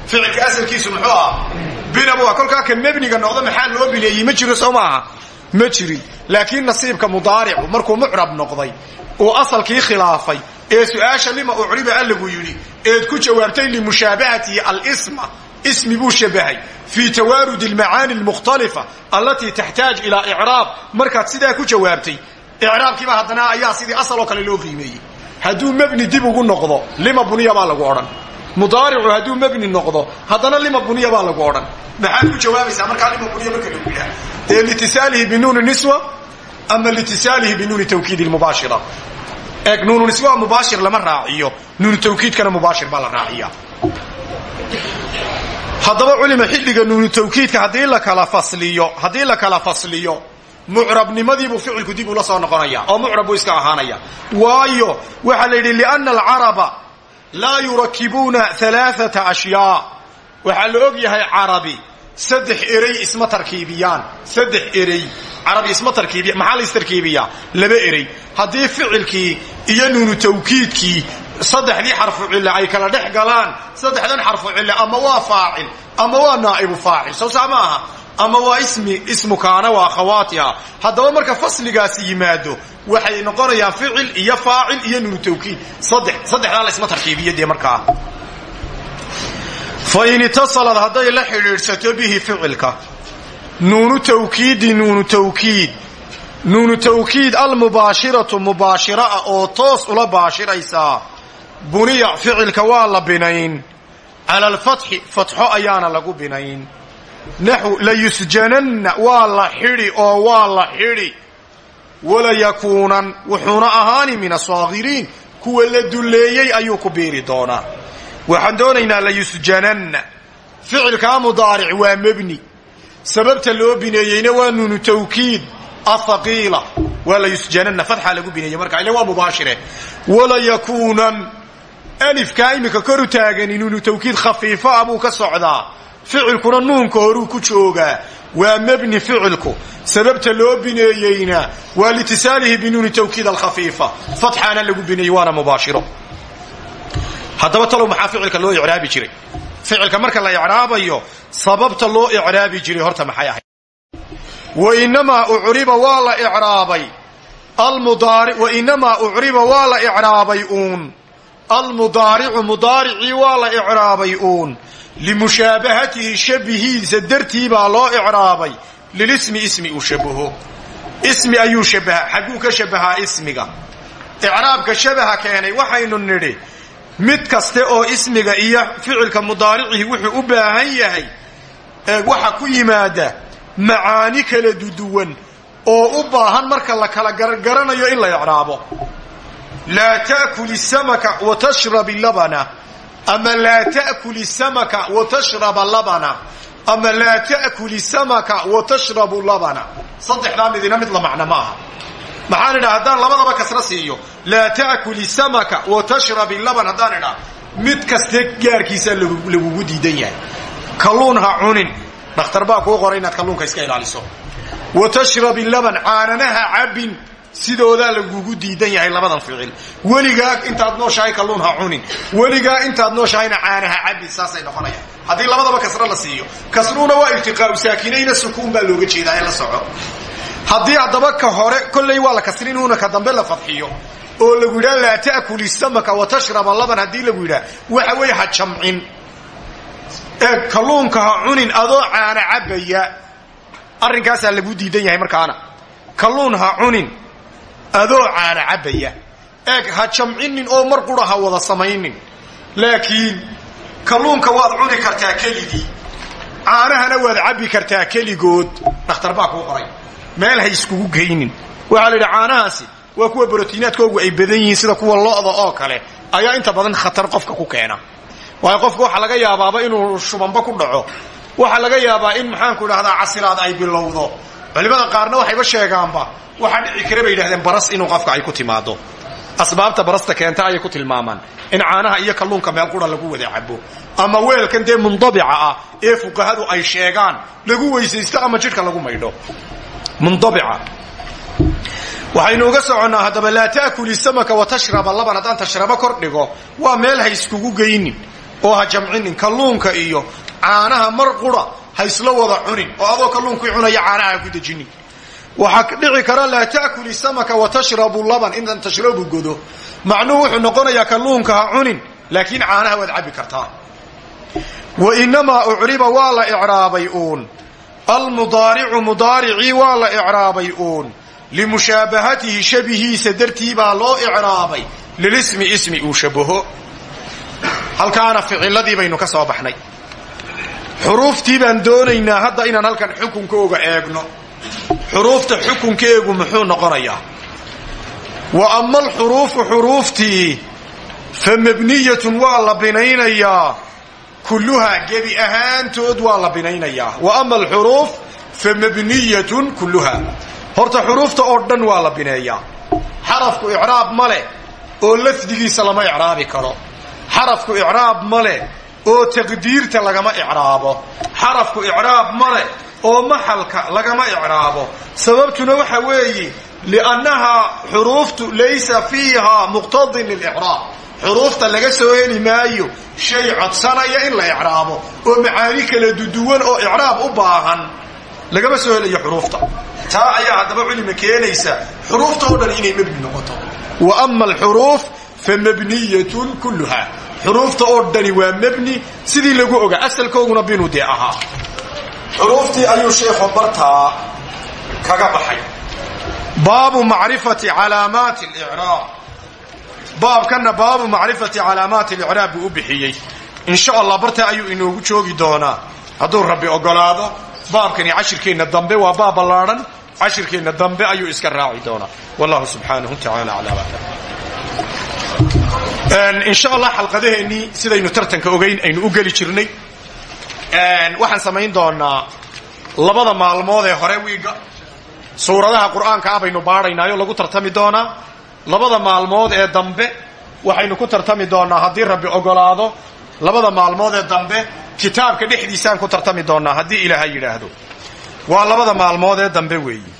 ficilka asalkiisu muxuu ahaa bina bu kolkaa ka mebniga noqdo maxaa loo bineeyey ma jiro soo ma jirin laakiin nasiibka mudaaricu markuu mucrab noqday uu asalkii khilaafay ee su'aasha lima ucriba allagu yidhi eed ku jawaabtay limushaabahatihi alisma ismi buu shabahay. Fii tawaarud almacaani almukhtalifa allatii taxtaaj ilaa icraab. Markaad sidaa ku jawaabtay icraabkiiba haddana ayaa sidii asal oo kale loo qiimeeyey. Hadduu mebni dib ugu noqdo lima buniya baa lagu odhan. Mudaaricu hadduu mebni noqdo haddana lima buniya baa lagu odhan. Maxaad ku jawaabaysaa markaa lima buniya marka lagu yaha ee litisaalihi binuuni niswa ama litisaalihi binuuni tawkiid mubaashira? Eeg nuunu niswa mubaashir lama raaciyo. Nuunu tawkiidkana mubaashir baa la raaciya haddaba culima xilliga nuunu tawkiidka haddii la kala fasliyo haddii la kala fasliyo mucrabnimadiibuu ficilku dib ula soo noqonaya oo mucrab iska ahaanaya. Waayo waxaa la yidhi lianna alcaraba laa yurakibuuna alaaata ashyaa. Waxaa la og yahay carabi saddex erey isma tarkiibiyaan. Saddex erey carabi isma tarkiibiya maxaa la istarkiibiyaa laba erey haddii ficilkii iyo nuunu tawkiidkii saddexdii xarfu cille ay kala dhex galaan saddexdan xarfu cille ama waa faacil ama waa naa'ibu faacil. Soo saa ama waa ismi ismu kaana waa akhawaatiha haddaba marka fasligaasi yimaado waxay noqonayaan ficil iyo faacil iyo nuunu tawkiid. Saddex saddexdaa la isma tarkiibiya dee fa in itasalad hadday la xidhiidhsato bihi ficilka nuunu tawkiidi nuunu tawkiid. Nuunu tawkiid almubaashiratu mubaashiraah oo toos ula baashiraysaa buniya ficilka waa la binayn. Cala alfatxi fatxo ayaana lagu binayn layusjananna waa la xidhi oo waa la xidhi. walayakuunan wuxuuna ahaani min asaakiriin kuwa la dulleeyey ayuu ku biiri doonaa waxaan doonaynaa layusjananna ficilkaa mudaaric waa mebni sababta loo bineeyeyna waa nuunu tawkiid ahaqiila waa layusjananna fatxaa lagu bineeyey markaa ila waa mubaashire walayakuunan alifkaa iminka koru taagani nuunu tawkiid khafiifa ka socdaa ficilkuna nuunka horuu ku joogaa waa mebni ficilku sababta loo bineeyeyna waa litisaalihi binuuni tawkiid alkhafiifa. Fatxaana lagu bineeyey waana mubaashiro. Haddaba talow maxaa ficilka loo icraabi jiray? Ficilka marka la icraabayo sababta loo icraabi jiray horta maxay ahayd? Wainamaa ucriba waa la icraabay. Almudaari wainamaa ucriba waa la icraabay uun almudaaricu mudaaricii waa la icraabay uun limushaabahatihi shabihiisa dartii baa loo icraabay lilismi ismi uu shabaho. Ismi ayuu shabaha xagguu ka shabahaa ismiga. Icraabka shabaha keenay waxaynu nidhi mid kaste oo ismiga iyo ficilka mudaaricii wuxuu u baahan yahay waxa ku yimaada macaani kala duduwan oo u baahan marka la kala garanayo in la icraabo laa taakul samaka wa tashrab labana ama laa taakul samaka wa tashraba labana ama laa taakul samaka wa tashrabu labana saddexdaa midina mid la macno ma aha maxaan idhaa haddaan labadaba kasra siiyo laa taakuli samaka wa tashrabi laban haddaan idhaa mid kaste gaarkiisaa lagugu diidan yahay kalluun ha cunin dhakhtar baa kuu qoray inaad kalluunka iska ilaaliso wa tashrabi laban caananaha cabin sidoodaa lagugu diidan yahay labadan ficil weligaa intaad nooshahay kalluun ha cunin. Weligaa intaad nooshahayna caanaha cabin saasay noqonayaan. Haddii labadaba kasra la siiyo kasruuna waa iltiqaau saakinayna sukuun baa looga jeedaa ee la soco. Haddii haddaba ka hore kolley waa la kasrinuuna ka dambe la fadxiyo oo lagu yidhaha laa taakuli samaka wa tashraba laban haddii lagu yidhaha waxa weeye ha jamcin. Ee kalluunka ha cunin adoo caana cabbaya arrinkaasaa lagu diidan yahay markaana kalluun ha cunin adoo caana cabbaya. Eeg ha jamcinin oo mar qura ha wada samaynin. Laakiin kalluunka waad cuni kartaa keligii. Caanahana waad cabbi kartaa keligood. Dhakhtar baa kuu qoray. Meel ha iskugu geynin. Waxaa la yidhi caanahaasi waa kuwa brotiinaadkoogu ay badan yihiin sida kuwa lo'da oo kale. Ayaa inta badan khatar qofka ku keena. Waayo qofka waxaa laga yaabaaba inuu shubanba ku dhaco. Waxaa laga yaabaa in maxaanku idhahdaa casiraad ay bilowdo. Culimada qaarna waxayba sheegaanba waxaa dhici kara bay yidhahdeen baras inuu qofka ay ku timaado asbaabta barasta keenta ayay ku tilmaamaan. In caanaha iyo kalluunka meel qura lagu wada cabo ama weelkan dee mundabica ah ee fuqahadu ay sheegaan lagu weysaysto ama jidhka lagu maydho. Mundabica. Waxaynu uga soconnaa haddaba laa taakuli samaka wa tashraba. Laban haddaan tashrabo kor waa meel ha iskugu geynin oo ha jamcinin. Kalluunka iyo caanaha mar qura ha isla wada cunin oo adoo kalluunkii cunaya caanaha ha ku dejinin waxaa dhici kara laa taakuli samaka wa tashrabu laban. Intaan tashrabu godo. Macnuhu wuxuu noqonayaa kalluunka ha cunin laakiin caanaha waad cabbi kartaa. Wa inamaa ucriba waa la icraabay uun. Almudaaricu mudaaricii waa la icraabay uun. Limushaabahatihi shabihiisa dartii baa loo icraabay. Lilismi ismi uu shabaho. Halkaana ficiladii baynu ka soo hadda inaan halkan xukunkooga eegno xuruufta xukunkeegu muxuu noqonayaa. Wa ama alxuruufu xuruuftii fa mabniyatun waa la binaynayaa kulluhaa gebi ahaantood waa la binaynayaa. Wa ama alxuruuf fa mabniyatun kulluhaa horta xuruufta oo dhan waa la bineeyaa. Xarafku icraab ma leh oo lafdigiisa lama icraabi karo. Xarafku icraab ma leh oo taqdiirta lagama icraabo. Xarafku icraab ma leh oo maxalka lagama icraabo. Sababtuna waxa weeye liannahaa xuruuftu laysa fiihaa muqtadin lilicraab. Xuruufta laga soo heli maayo shay codsanaya in la icraabo oo macaani kala duduwan oo icraab u baahan lagama soo helayo xuruufta. Taa ayaa haddaba culima keenaysa xuruufta oo dhan inay mebni noqoto. Wa ama alxuruuf fa mabniyatun kulluha. Xuruufta oo dhani waa mebni sidii lagu ogaa asalkooguna binu dee ahaa xuruuftii ayuu sheekhu bartaa kaga baxay. Baabu macrifati calaamaati licraab baabkanna baabu macrifati calaamaati licraab buu u bixiyey. Insha allah bartaa ayuu inoogu joogi doonaa. Hadduu rabbi ogolaado baabkani cashirkeenna dambe waa baab ballaadhan cashirkeenna dambe ayuu iska raaci doonaa. Wallahu subxaanahu tacaala calaa aclam insha allah xalqadaheennii sidaynu tartanka ogayn aynu u geli jirnay waxaan samayn doonaa labada maalmood ee hore wiiga. Suuradaha qur'aanka ah baynu lagu tartami doonaa. Labada maalmood ee dambe waxaynu ku tartami doonaa haddii rabbi ogolaado. Labada maalmood ee dambe kitaabka dhexdiisaan ku tartami doonaa haddii ilaaha yidhaahdo. Waa labada maalmood ee dambe weeyi.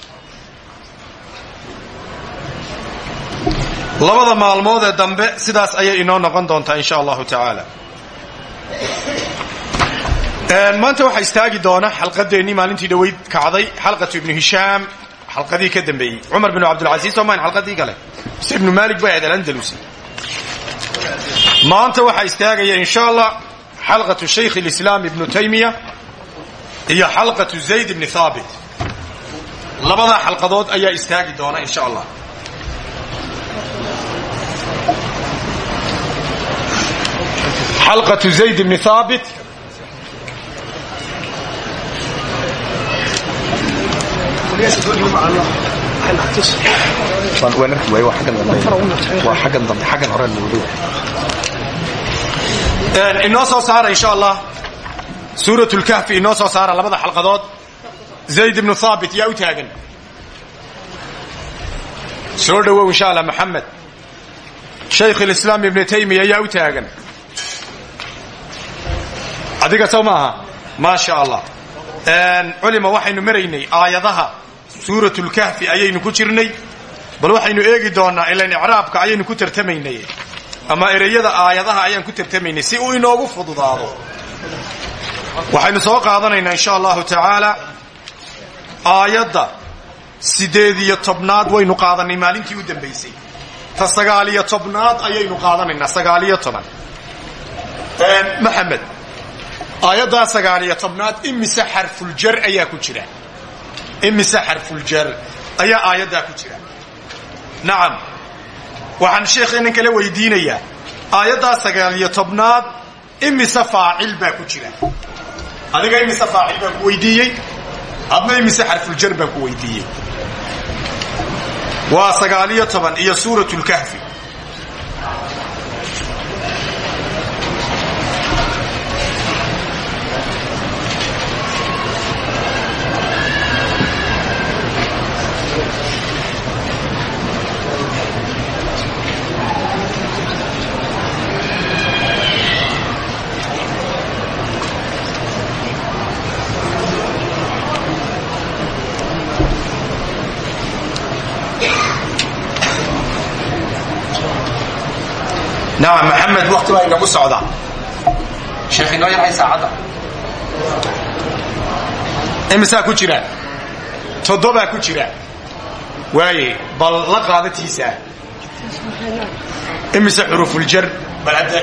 Labada maalmood ee dambe sidaas ayay inoo noqon doontaa insha allahu tacaala maanta waxaa istaagi doona xalqadeennii maalintii dhaweyd kacday xalqatu ibnu hishaam xalqadii ka dambeeyey. Cumar binu cabdilcasiis oo maan xalqadii kale. Mise ibnu maalik bay ahayd alandalusi. Maanta waxaa istaagaya insha allah xalqatu shaykh اlislaam ibnu taymiya iyo xalqatu zayd ibni haabit labadaa xalqadood ayaa istaagi doona insha allah xalqatu zayd ibni haabit inoo soo saara insha allah suurat lkahfi inoo soo saara labada xalqadood. Zayd ibnu haabit yaa u taagan. Soo dhowow insha allah maxamed shaykh lislaam ibnu taymiya yaa u taagan. Adiga sow maaha? Maa sha allah culima waxaynu maraynay aayadaha suurat lkahfi ayaynu ku jirnay bal waxaynu eegi doonaa ilan icraabka ayaynu ku tartamaynay ama ereyada aayadaha ayaan ku tartamaynay si uu inoogu fududaado. Waxaynu soo qaadanaynaa insha allahu tacaala aayadda sideed iyo tobnaad waynu qaadanay maalintii u dambaysay. Ta sagaaliyo tobnaad ayaynu qaadanaynaa sagaaliyo toban. Maxamed aayaddaa sagaaliyo tobnaad imise xarfuljar ayaa ku jira imise xarfuljar ayaa aayaddaa ku jira. Nacam waxaan sheekheenan kala weydiinayaa. Aayaddaa sagaaliyo tobnaad imise faacil baa ku jira? Adiga imise faacil baan ku weydiiyey? Adna imise xarfuljar baan ku weydiiyey? Waa sagaaliyo toban iyo suurat lkahfi nacam maxamed wakti baa inagu socdaa sheekh inoo yarhay saacadda. Imisaa ku jira? Toddobaa ku jira. Waaye bal la qaadatiisaa imise xurufuljar bal hadda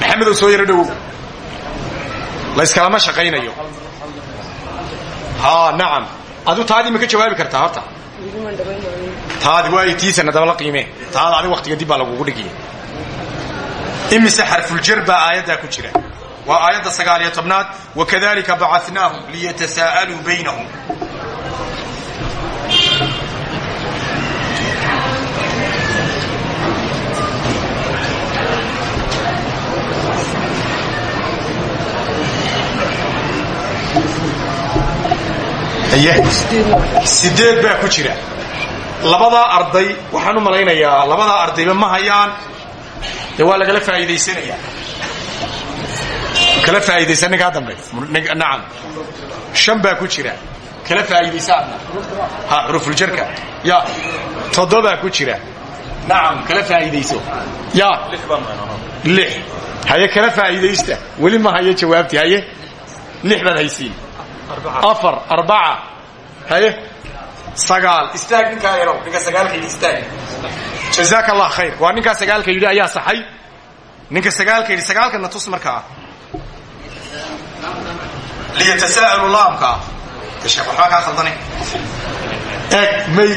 maxamedow soo yaro dhowow layskalama shaqaynayo. Haa nacam adu taadii ma ka jawaabi kartaa horta? Taadi waayo tiisana daba la qiime. Taada adig waktiga dib baa lagugu dhigiya imise xarfuljar baa aayaddaa ku jira. Waa aayadda sagaaliyo tobnaad. Wakadalika bacanaahum liyatasaa'aluu baynahum. Sideed baa ku jira. Labadaa arday waxaan u malaynayaa labadaa ardayba ma hayaan dee waa lagala faa'iidaysanayaa kala faa'iidaysa ninkaa dambe nacam. Shan baa ku jira. Kala faa'iidaysaadna ha xurufuljarka ya toddobaa ku jira. Nacam kala faa'iidayso ya. Lix haye kala faa'iidaysta weli ma hayo jawaabtii haye? Lix baad haysiin. Afar arbaca. Haye? Sagaal. Istaag ninkaa yarow ninka sagaalka istaag jazaaka allah khayr waa ninkaa sagaalka yidhi ayaa saxay? Ninka sagaalka yidhi sagaalkana tus markaa. Liyatasaalu laamka. Sheekh waxbaa kaa khaldane eeg may.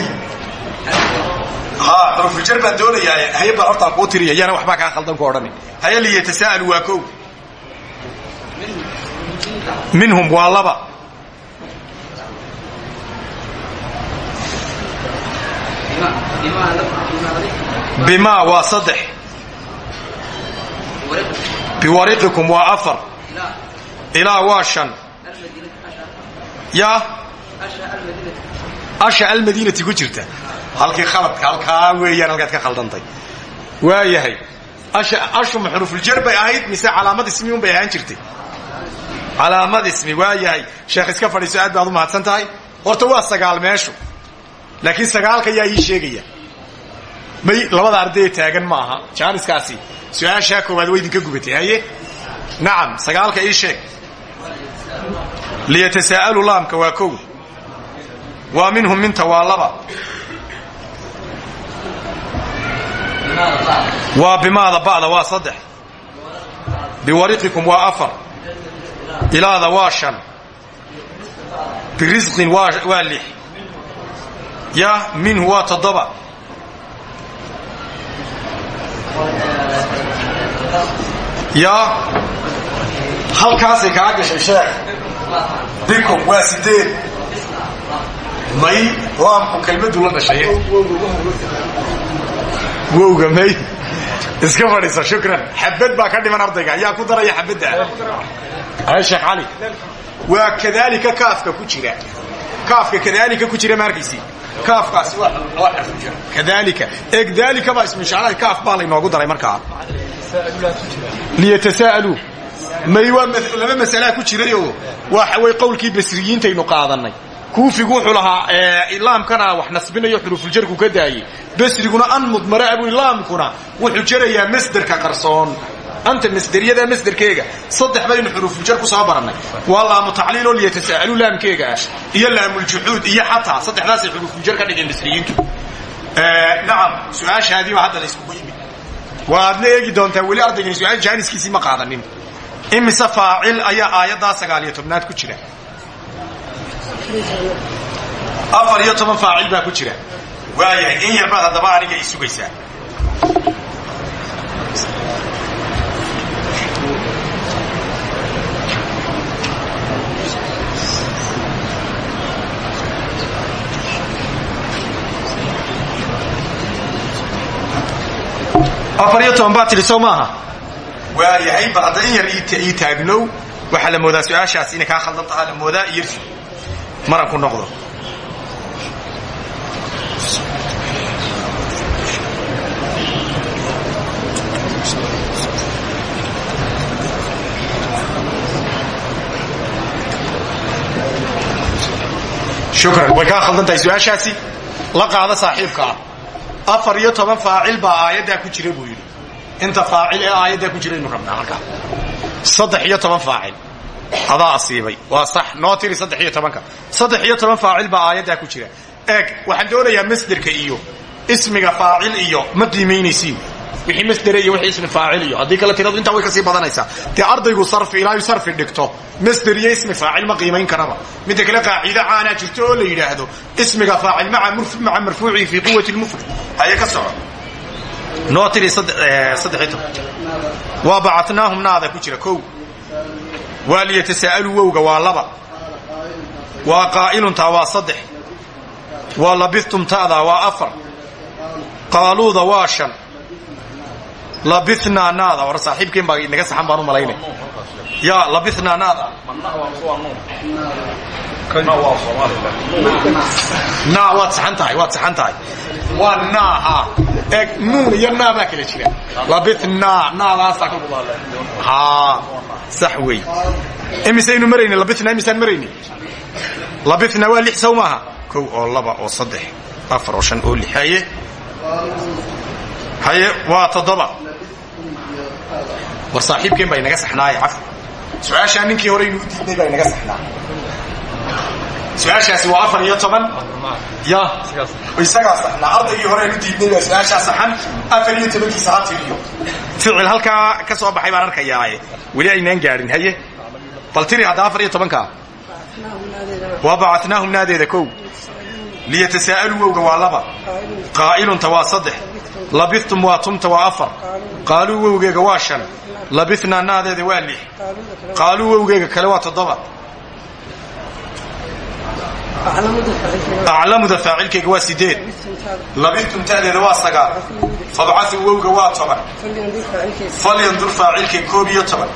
Ha xurufuljar baan doonayaa. Haye bal hortaan kuu tiriya yana waxbaa kaa khaldan ku odhani. Haye liyatasaalu waa kow. Minhum waa laba bima waa saddex. Biwariqikum waa afar. Ilaa waa shan. Ya asha almadiinati ku jirta. Halkii khaladka halkaa weeyaan halkaad ka khaldantay. Waa yahay. Ashu ma xurufuljar bay ahayd mise calaamad ismi un bay ahaan jirtay. Calaamad ismi waa yahay. Sheekh iska fadhiiso aad baad u mahadsan tahay. Horta waa sagaal meeshu laakiin sagaalka yaa ii sheegaya. May labada ardayee taagan ma aha jaaniskaasi su'aashaa koowaad way idinka gubatay haye? Nacam sagaalka ii sheeg. Liyatasaa'alu laamka waa kow. Waa minhum minta waa laba. Waa bimaada ba'da waa saddex. Biwariqikum waa afar. Ilaada waa shan. Birisqin waa lix ya minhu waa toddoba ya halkaasay kaa gashay sheekh bikum waa sideed may laamku kelmadu la dhashay. Wowga may. Iska fadhiiso shukran. Xabad baa ka dhiman ardayga ayaa ku daraya xabadda. Hay sheekh cali waa kadaalika kaafka ku jira. Kaafka kadaalika ku jira ma arkaysi kaafkaasi waa xarfujir kadaalika eeg daalika baa ismu ishaaraha kaaf baa laynoogu daray markaa. Liyatasaalu may waa laba masalaa ku jirayoo waxa way qowlkii basriyiintaynu qaadanay kuufigu wuxuu lahaa laamkana wax nasbinayo xurufuljarku ka daayey basriguna an mudmara abu laamkuna wuxuu jarayaa masderka qarsoon anta masderiyada masderkeega saddex baynu xurufuljar ku soo barannay waa laamu tacliiloo liyatasaalu laamkeega ah iyo laamuljuxuud iyo xataa saddexdaasay xurufuljar ka dhigeen basriyiintu nacam su'aashaadiiba hadda la yskugu yimid waadna eegi doontaa weli ardaygani su'aal jaaniskiisii ma qaadanin imise faacil ayaa aayaddaa sagaaliyo tobnaad ku jira afar iyo toban faacil baa ku jira waayahay in yarbaad haddaba aniga i sugaysaa afar iyo toban baa tidhi sow maaha. Waayahay bal hadda in yar ii taagnow. Waxaa la moodaa su'aashaas inay kaa khaldan tahaa la moodaa iyarfi maran ku noqdo. Shukran. Way kaa khaldan tahay su'aashaasi? La qaada saaxiibka ah afar iyo toban faacil baa aayaddaa ku jira buu yidhi. Inta faacil ee aayaddaa ku jiraynu rabnaa halkaa saddex iyo toban faacil. Adaa asiibay. Waa sax. Noo tiri saddex iyo tobanka. Saddex iyo toban faacil baa aayaddaa ku jira. Eeg waxaan doonayaa masderka iyo ismiga faacil iyo ma qiimaynaysiin wixii masdere iyo wixii ismi faacil iyo haddii kale tiradu intaa way ka sii badanaysaa. Dee ardaygu sarfi ilaayu sarfi dhigto. Masder iyo ismi faacil ma qiimayn karaba. Midda kale qaacido caanaa jirto oo la yidhaahdo ismiga faacil maca marfuucihi fii quwati lmufrad. Haye ka soco noo tiri saddex waa bacatnaahum naada ku jira kow. Waa liyatasa'alu wowga waa laba. Waa qaa'iluntaa waa saddex. Waa labithtum ta'daa waa afar. Qaaluuda waa shan labithnaa naada war saaxiibkeen baa inaga saxan baan u malaynay. Ya labithnaa naada naa waad saxan tahay waad saxan tahay. Waa naa eeg nuun iyo naa baa kala jira. Labithnaa naadaasaa haa sax wey imisaynu marayni labithnaa imisaan marayni? Labithnaa waa lix saw maaha. Kow oo laba oo saddex. Afar oo shan oo lix. Haye. Haye waa toddoba war saaxiibkeen baa inaga saxnaaye caf. Su'aashaa ninkii hore inuu diidnay baa inaga saxnaa su'aashaasi waa afar iyo toban. Ya isagaa saxnaa. Ardaygii hore inu diidnay baa su'aashaa saxan afar iyo tobankiisa ha tiriyo. Ficil halkaa ka soo baxay baan arkayaaye weli aynaan gaadhin haye? Bal tiri hadda afar iyo tobankaa? Waa bacatnaahum naadeeda kow liyatasa'alu wowga waa laba qaa'ilunta waa saddex labithtum waa tumta waa afar qaaluu wowgeega waa shan labithnaa naadeeda waa lix qaaluu wowgeega kale waa toddoba aclamuda faacilkeyga waa sideed labithtum ta'deeda waa sagaal fabcaثuu wowga waa toban falyandur faacilkeyga koob iyo toban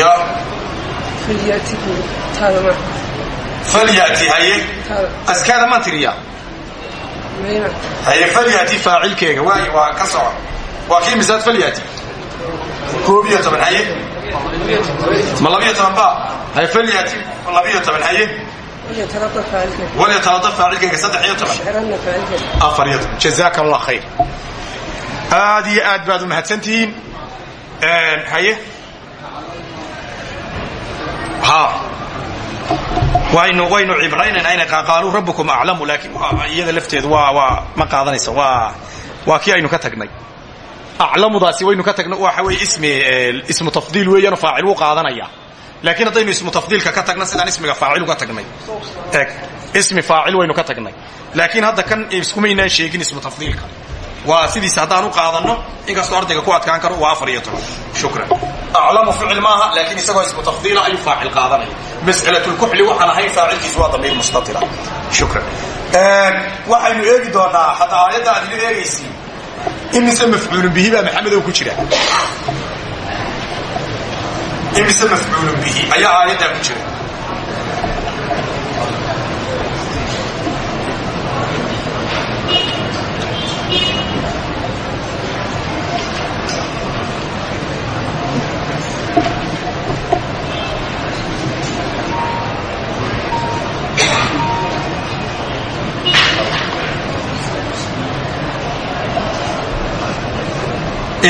ya falyati haye askaada maan tiriyaa haye falyati faacilkeega waay waa ka soco waa kii misaad falyati koob iyo toban haye ma labiyo toban ba haye falyati labiyo toban haye walyataladaf faacilkeega saddex iyo toban afar iyo toban jazaaka allah khayr aad iyo aad baad u mahadsantihiin haye ha waynu waynu cibraynayna inay qaaluu rabbukum aclamu laakiin iyada lafteedu waa waa ma qaadanaysa waa waa kii aynu ka tagnay. Aclamudaasi waynu ka tagna waxa weeye ismi ismu tafdiil weeyaan faacil wuu qaadanaya. Laakiin haddaynu ismu tafdiilka ka tagna sidaan ismiga faacil uga tagnay. Eeg ismi faacil waynu ka tagnay. Laakiin hadda kan iskumaynaan sheegin ismu tafdiilka. Waa sidiisa haddaan u qaadanno inkastoo ardayga ku adkaan karo waa afar iyo toban. Shukran. Aclamu ficil maaha laakiin isagoo ismu tafdiila ayuu faacil qaadanaya mas'alat lkuxli waxaan ahayn faacilkiisu waa damiir mustatila shukran. Waxaynu eegi doonaa hadda aayadda aad ila eegaysiin imise mafcuulun bihi baa maxamedow ku jira? Imise mafcuulun bihi ayaa aayaddaa ku jira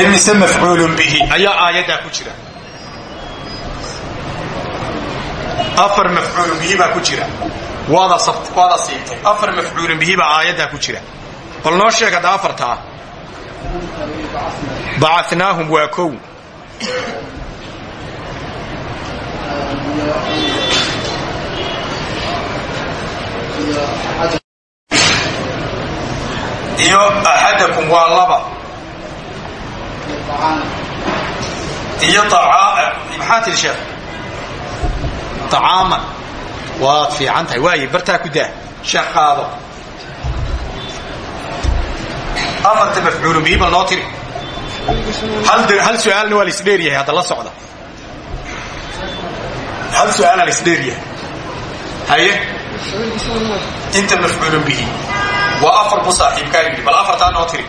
imise mafcuulun bihi. Ayaa aayaddaa ku jira afar mafcuulun bihi baa ku jira waada siibtay afar mafcuulun bihi baa aayaddaa ku jira bal noo sheeg hadda afartaa bacanaahum waa kow iyo axadakum waa laba iyo maxaa tiri sheekh? طacaaman waad fiican tahay. Waaye bartaa ku daa. Sheekh qaado. Afarta mafcuulun bihi bal noo tiri? Hal su'aalna waa laisdheer yahay hadda la socda. Hal su'aala laisdheer yahay. Haye? Inta mafcuulun bihi. Waa afar bu saaxiibkaa yidhi bal afartaa noo tiri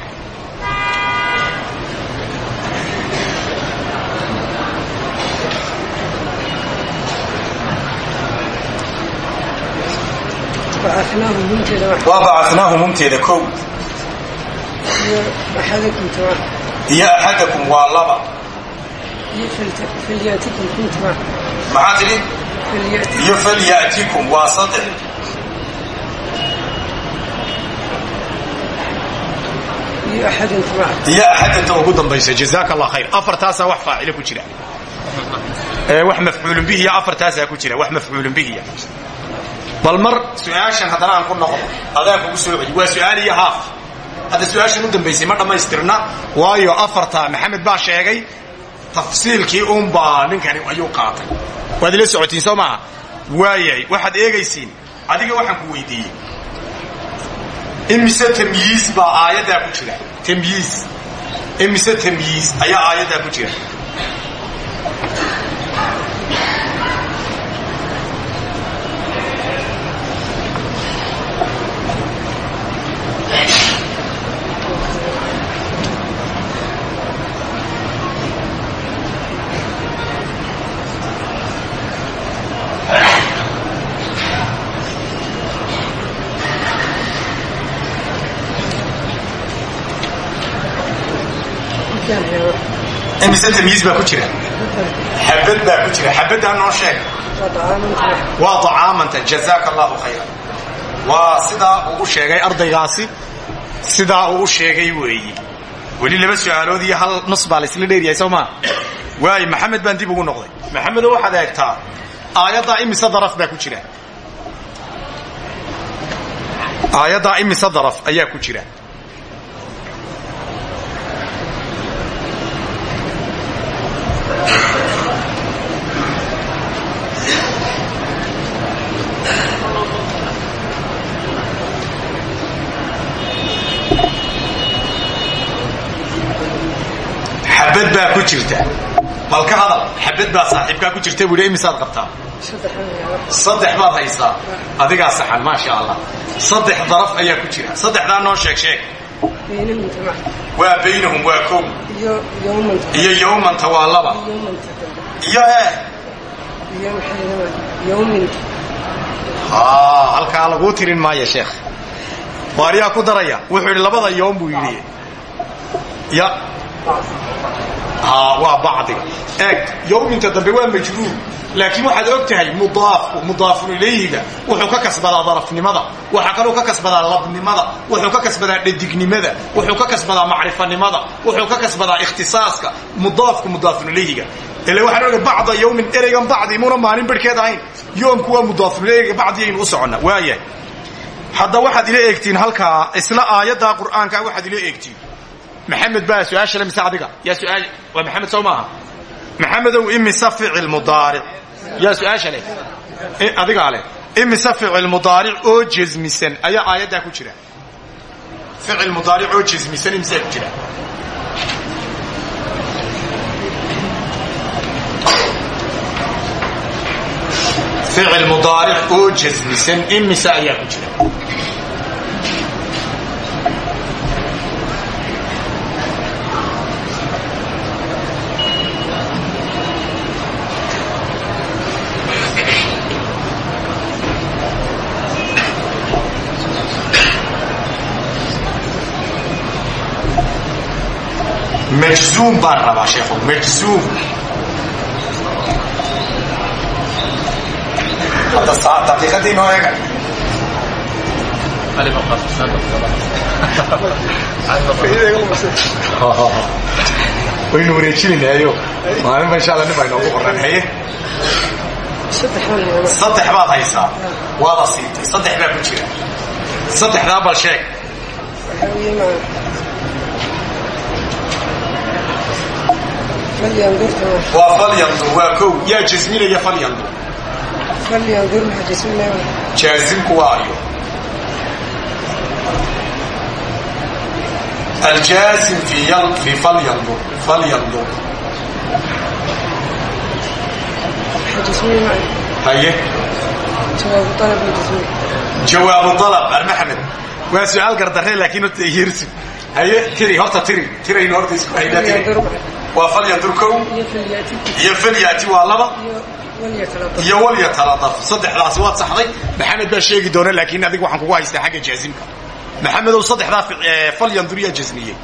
waa bacanaahum mumteeda kow. Iyo axadakum waa laba. Maxaa tidhi? Iyo falyatikum waa saddex. Iyo axadanta ugu dambaysa jazaaka allah khayr. Afartaasaa wax faacilo ku jira. Wax mafcuulun bihiya afartaasaa ku jira. Wax mafcuulun bihiya bal mar su'aashan haddana aan ku noqon. Adaan kugu soo celi waa su'aal iyo haaf. Hadda su'aashan u dambaysay ma dhammaystirna. Waayo afarta maxamed baa sheegay tafsiilkii unbaa ninkani ayuu qaatay. Waad ila socotiin soo maaha? Waayahay waxaad eegaysiin. Adiga waxaan ku weydiiyey. Imise tamyiis baa aayaddaa ku jira? Tamyiis imise tamyiis ayaa aayaddaa ku jira imise tamyiis baa ku jira xabad baa ku jira xabaddaa noo sheeg waa dacaamanta jazaaka allahu khayran waa sidaa uu u sheegay ardaygaasi sidaa uu u sheegay weeyi weli laba su'aalood iyo hal nus baa laysla dheeryahay soo maa waayo maxamed baan dib ugu noqday maxamedo waxaad eegtaa aayaddaa imise daraf baa ku jira aayaddaa imise daraf ayaa ku jira xabad baa ku jirta bal ka xabad baa saaxiibkaa ku jirta buu imisaad qabtaa? Saddex baad haysaa. Adigaa saxan maasha allah saddex daraf ayaa ku jira. Saddexdaa noo sheeg sheeg. Waa baynahum waa kow. Iyo yowmanta waa laba. Iyo haa halkaa laguu tirin maayo sheekh. Waariyaa ku daraya. Wuxuu yidhi labada yoom buu yidhi waa bacdiga. Eeg yowminta dambe waa majruur. Laakiin waxaad og tahay mudaafku mudaafun ilayhiga wuxuu ka kasbadaa darafnimada. Waxaa kaloo ka kasbadaa labnimada. Wuxuu ka kasbadaa dhadignimada wuxuu ka kasbadaa macrifanimada. Wuxuu ka kasbadaa ikhtisaaska. Mudaafku mudaafun ilayhiga ila waxaan oga bacda yowmin ereygan bacdi imuuna maalin barhkeed ahayn. Yoomku waa mudaafun ilayhiga bacdi aynu u soconnaa waaya hadda waxaad ila eegtiin halkaa isla aayaddaa qur'aanka waxaad ila eegtiin maxamed baa su'aasha le mise adiga? Yaa su'aal waa maxamed soo maaha? Maxamedow imise ficil mudaaric. Yaa su'aasha leh? Adigaa leh. Imise ficil mudaaric oo jasmisan ayaa aayaddaa ku jira. Ficil mudaaric oo jasmisan imisaa ku jira. Ficil mudaaric oo jasmisan imise ayaa ku jira majzuum baan rabaa sheekhu majzuum hadda daqiiqadii noo eega waynu wareejinaynayo maalinba insha alla nin baa inoogu qoran haye saddex baad haysaa waada siintay saddex baa ku jira. Saddexdaa bal sheeg waxaa weeye maa falyandur tamaam waa falyandur waa kow yaa jasminaya falyandur jaazimku waa ayo aljaazim fi falyandur falyandur haye. Jawaabu dalab almaxmed waa su'aal gardarre laakiin horta hirsi. Haye tiri horta tiri. Tiraynu horta isku haynaa tiri waa falyandur kow iyo falyaati waa laba. Iyo walyatalaqa iyo walya taladaf saddexdaasi waad saxday. Maxamed baa sheegi doona laakiin adiga waxaan kugu haystaa xagga jaazimka maxamedow saddexdaa falyandur yaa jasmiyey.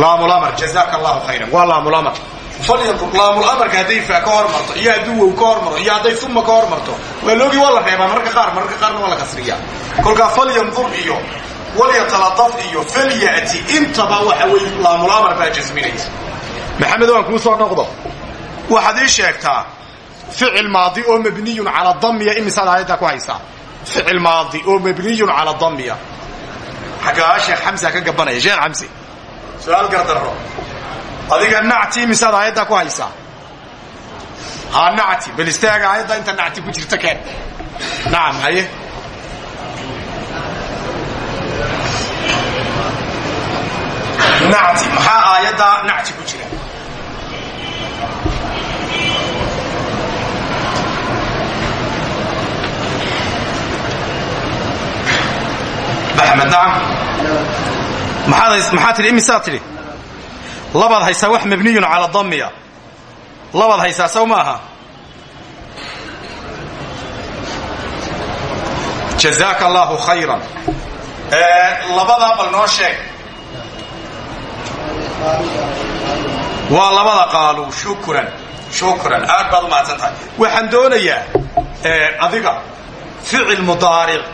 Laamulamar jazaaka allahu khayran. Waa laamulamar falyandur laamulamarka hadday fa ka hormarto iyo hadduu wow ka hormaro iyo hadday uma ka hormarto waa loogi waa la reebaa. Mararka qaar mararka qaarna waa la kasriyaa kolkaa falyandur iyo walyataladaf iyo falyati intaba waxa weeye laamulamar baa jasminaysa maxamedow aan kuu soo noqdo. Waxaad ii sheegtaa ficil maadi oo mabniyun cala damiya imisaad aayaddaa ku haysaa ficil maadi oo mabniyun cala damiya xaggaa sheekh xamsa ka gabanaya sheekh xamse. Su'aal gardarro adiga nacti imisaad aayaddaa ku haysaa haa nacti bal istaaga aayadda inta nacti ku jirta keen. Nacam haye. Nacti maxaa aayaddaa nacti ku jira axmed nacam maxaa tidhi imisaad tidhi? Labaad haysaa wax mabniyun cala damiya labaad haysaa saw maaha jazaaka allahu khayran. Labadaa bal noo sheeg. Waa labada qaalu shukran shukran. Aad baad u mahadsan tahay. Waxaan doonayaa adiga ficil mudaaric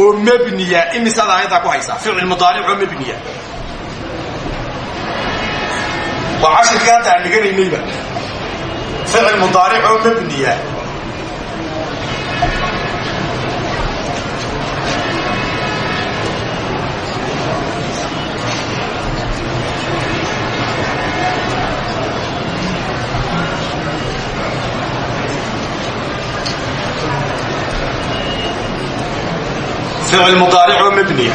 oo mebniya imisaad aayaddaa ku haysaa ficil mudaaric oo mebniya waa cashirka hadda aan dhiganaynayba ficil mudaaric oo mebniya ficil mudaaric oo mebniya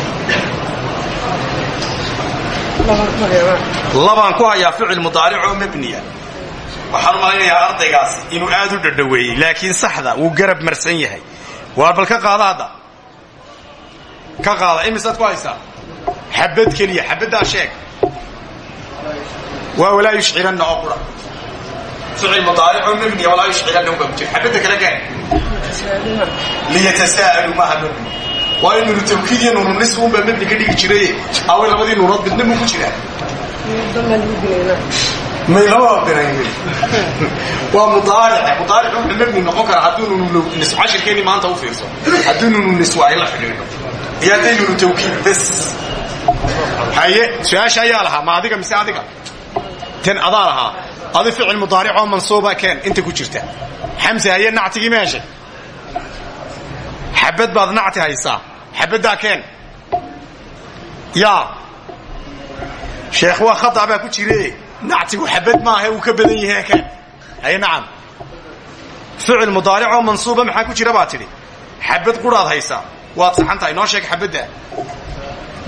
labaan ku hayaa ficil mudaaric oo mebniya waxaan u malaynayaa ardaygaas inuu aad u dhadhaweeyey laakiin saxda wuu garab marsan yahay waa bal ka qaada hadda ka qaada imisaad ku haysaa xabad keliya xabaddaa sheeg waa walaa yushciranna oo qura ficil mudaaric oo mebniya walaa yushciranna jira xabadda kale gaar liyatasaalu maaha mebni waayo nunu tawkiid iyo nunu nis unbaa mebni ka dhigi jiraye away labadii nuunood midna muu ku jiraa may labada binayn waa mudaaric mudaaric wuxuu mebni noqon karaa hadduu nunu nis cashirkeeni maanta u fiirso hadduu nunu nis waa in la xidhiidho iyo hadday nunu tawkiid bes haye su'aasha ayaa lahaa ma adiga mise adiga ten adaa lahaa adi ficil mudaaric oo mansuuba keen inta ku jirta xamse haye nactigii ma heshay xabad baad nacti haysaa xabaddaa keen. Yaa sheekh waa khata baa ku jire. Nactigu xabad maaha uu ka badan yahe keen. Haye nacam. Ficil mudaaric oo mansuuba maxaa ku jira baa tidhi. Xabad quraad haysaa waad saxan tahay. Noo sheeg xabadda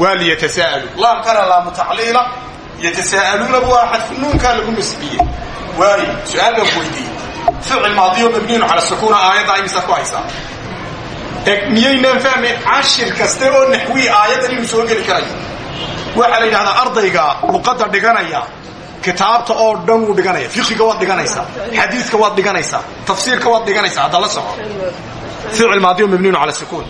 waa liyatasaalu laamkana laamu tacliila. Yatasaa'aluuna waa xadfu nuunkaa lagu nasbiyey waayo su'aal baan ku weydiiyey. Ficil maadiyo mabniyun cala sukuuna aayaddaa imisaad ku haysaa eg miyaynaan fahmayn cashir kaste oo naxwii aayaddan inuu soo geli karayo waxaa la yidhahdaa ardayga luqadda dhiganaya kitaabta oo dhan wuu dhiganaya fiqiga waad dhiganaysaa xadiidka waad dhiganaysaa tafsiirka waad dhiganaysaa hadda la soco. Ficil maadiyo mabniyun cala sukuun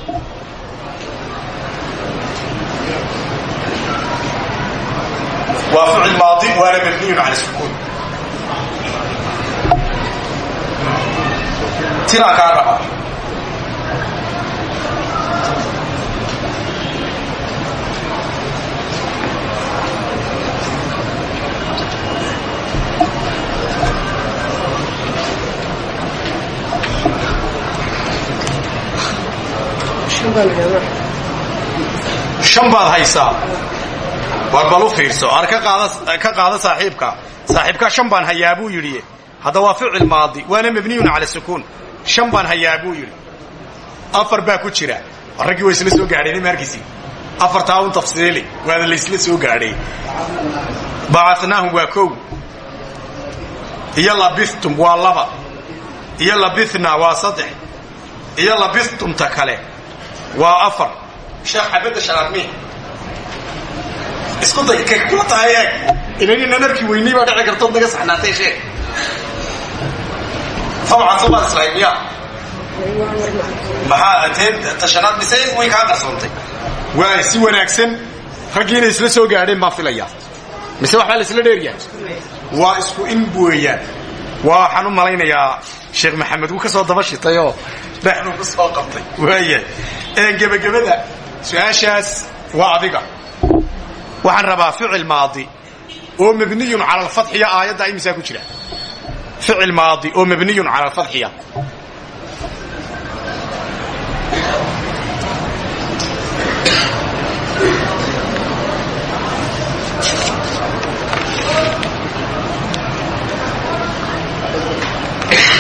waa ficil maadi waana mabniyun cala sukuun tiraa kaa rabaa shan baad haysaa war bal u fiirso. Ar ka qaada saaxiibka saaxiibkaa shan baan hayaa buu yidhi hadda waa ficil maadi. Waana mabniyun cala sukuun shan baan hayaa buu yidhi afar baa ku jira raggii waa isla soo gaadheen maarkiisii afartaa un tafsiili waada laysla soo gaadhay bacanaahum waa kow iyo labithtum waa laba. Iyo labithna waa saddex iyo labithtumta kale waa afar. Sheekh xabadda shanaad mi isku day kay kula tahay eeg? Inaynan arki weynay baa dhici kartood naga saxnaatay sheekh. Dabcan somaad islahay miya maxaa tee ta shanaad mise way kaa qarsoontay waay si wanaagsan. Raggii inay isla soo gaadheen baan filaya mise waxbaa la isla dheeryahay? Waa isku in weeyaan. Waxaan u malaynayaa sheekh maxamed wuu ka soo daba shitayoo dhexduu ku soo qabtay. Waaya gebagabada su'aashaas waa adiga. Waxaan rabaa ficil maadi oo mabniyun cala alfatxiya aayadda imisaa ku jira. Ficil maadi oo mabniyun cala alfatxiya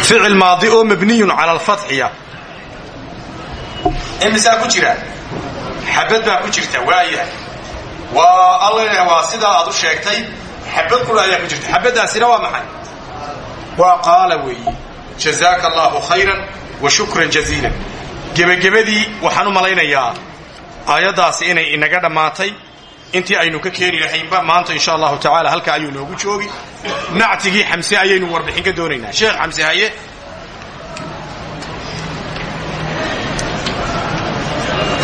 ficil maadi oo mabniyun cala alfatxiya imisaa ku jira. Xabad baa ku jirta waaya waa alla waa sidaa aad u sheegtay xabad qura ayaa ku jirta. Xabaddaasina waa maxay? Waa qaala weeyi jazaaka allahu khayran wa shukran jaziilan. Gebagabadii waxaan u malaynayaa aayaddaasi inay inaga dhammaatay. Intii aynu ka keeni lahaynba maanta insha allahu tacaala halka ayuu noogu joogi. Nactigii xamse ayaynu warbixin ka doonaynaa. Sheekh xamse haye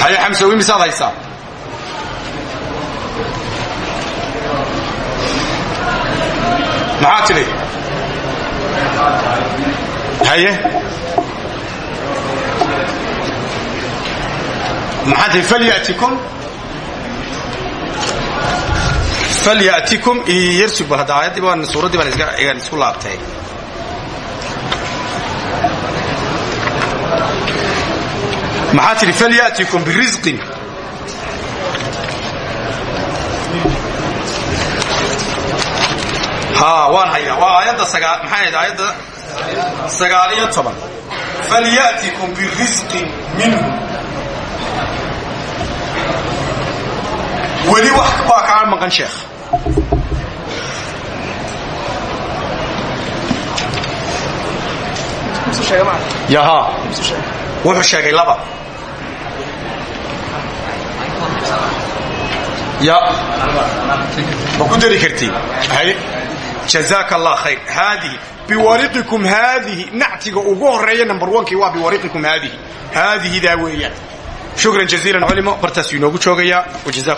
haye xamse imisaad haysaa maxaa tidhi haye maxaa tihi falyatikum falyatikum iyarsug ba hadda aayaddii baan suuraddii baan isku laabtay maxaa tidhi falyatikum birisqin waan hayaa. Waa aayadda sagaa maxay ahayd aayadda sagaal iyo toban. Falyatikum birisqin minhu. Weli wax baa kaa maqan sheekh. Wuxuu sheegay laba ma ku dari kartiin haye jazaaka allah khayr. Haadihi biwariqikum haadihi nactiga ugu horreeya number onkii waa biwariqikum haadihi haadihidaa weeyaan shukran jaziilan culimo bartaasuu inoogu joogayaa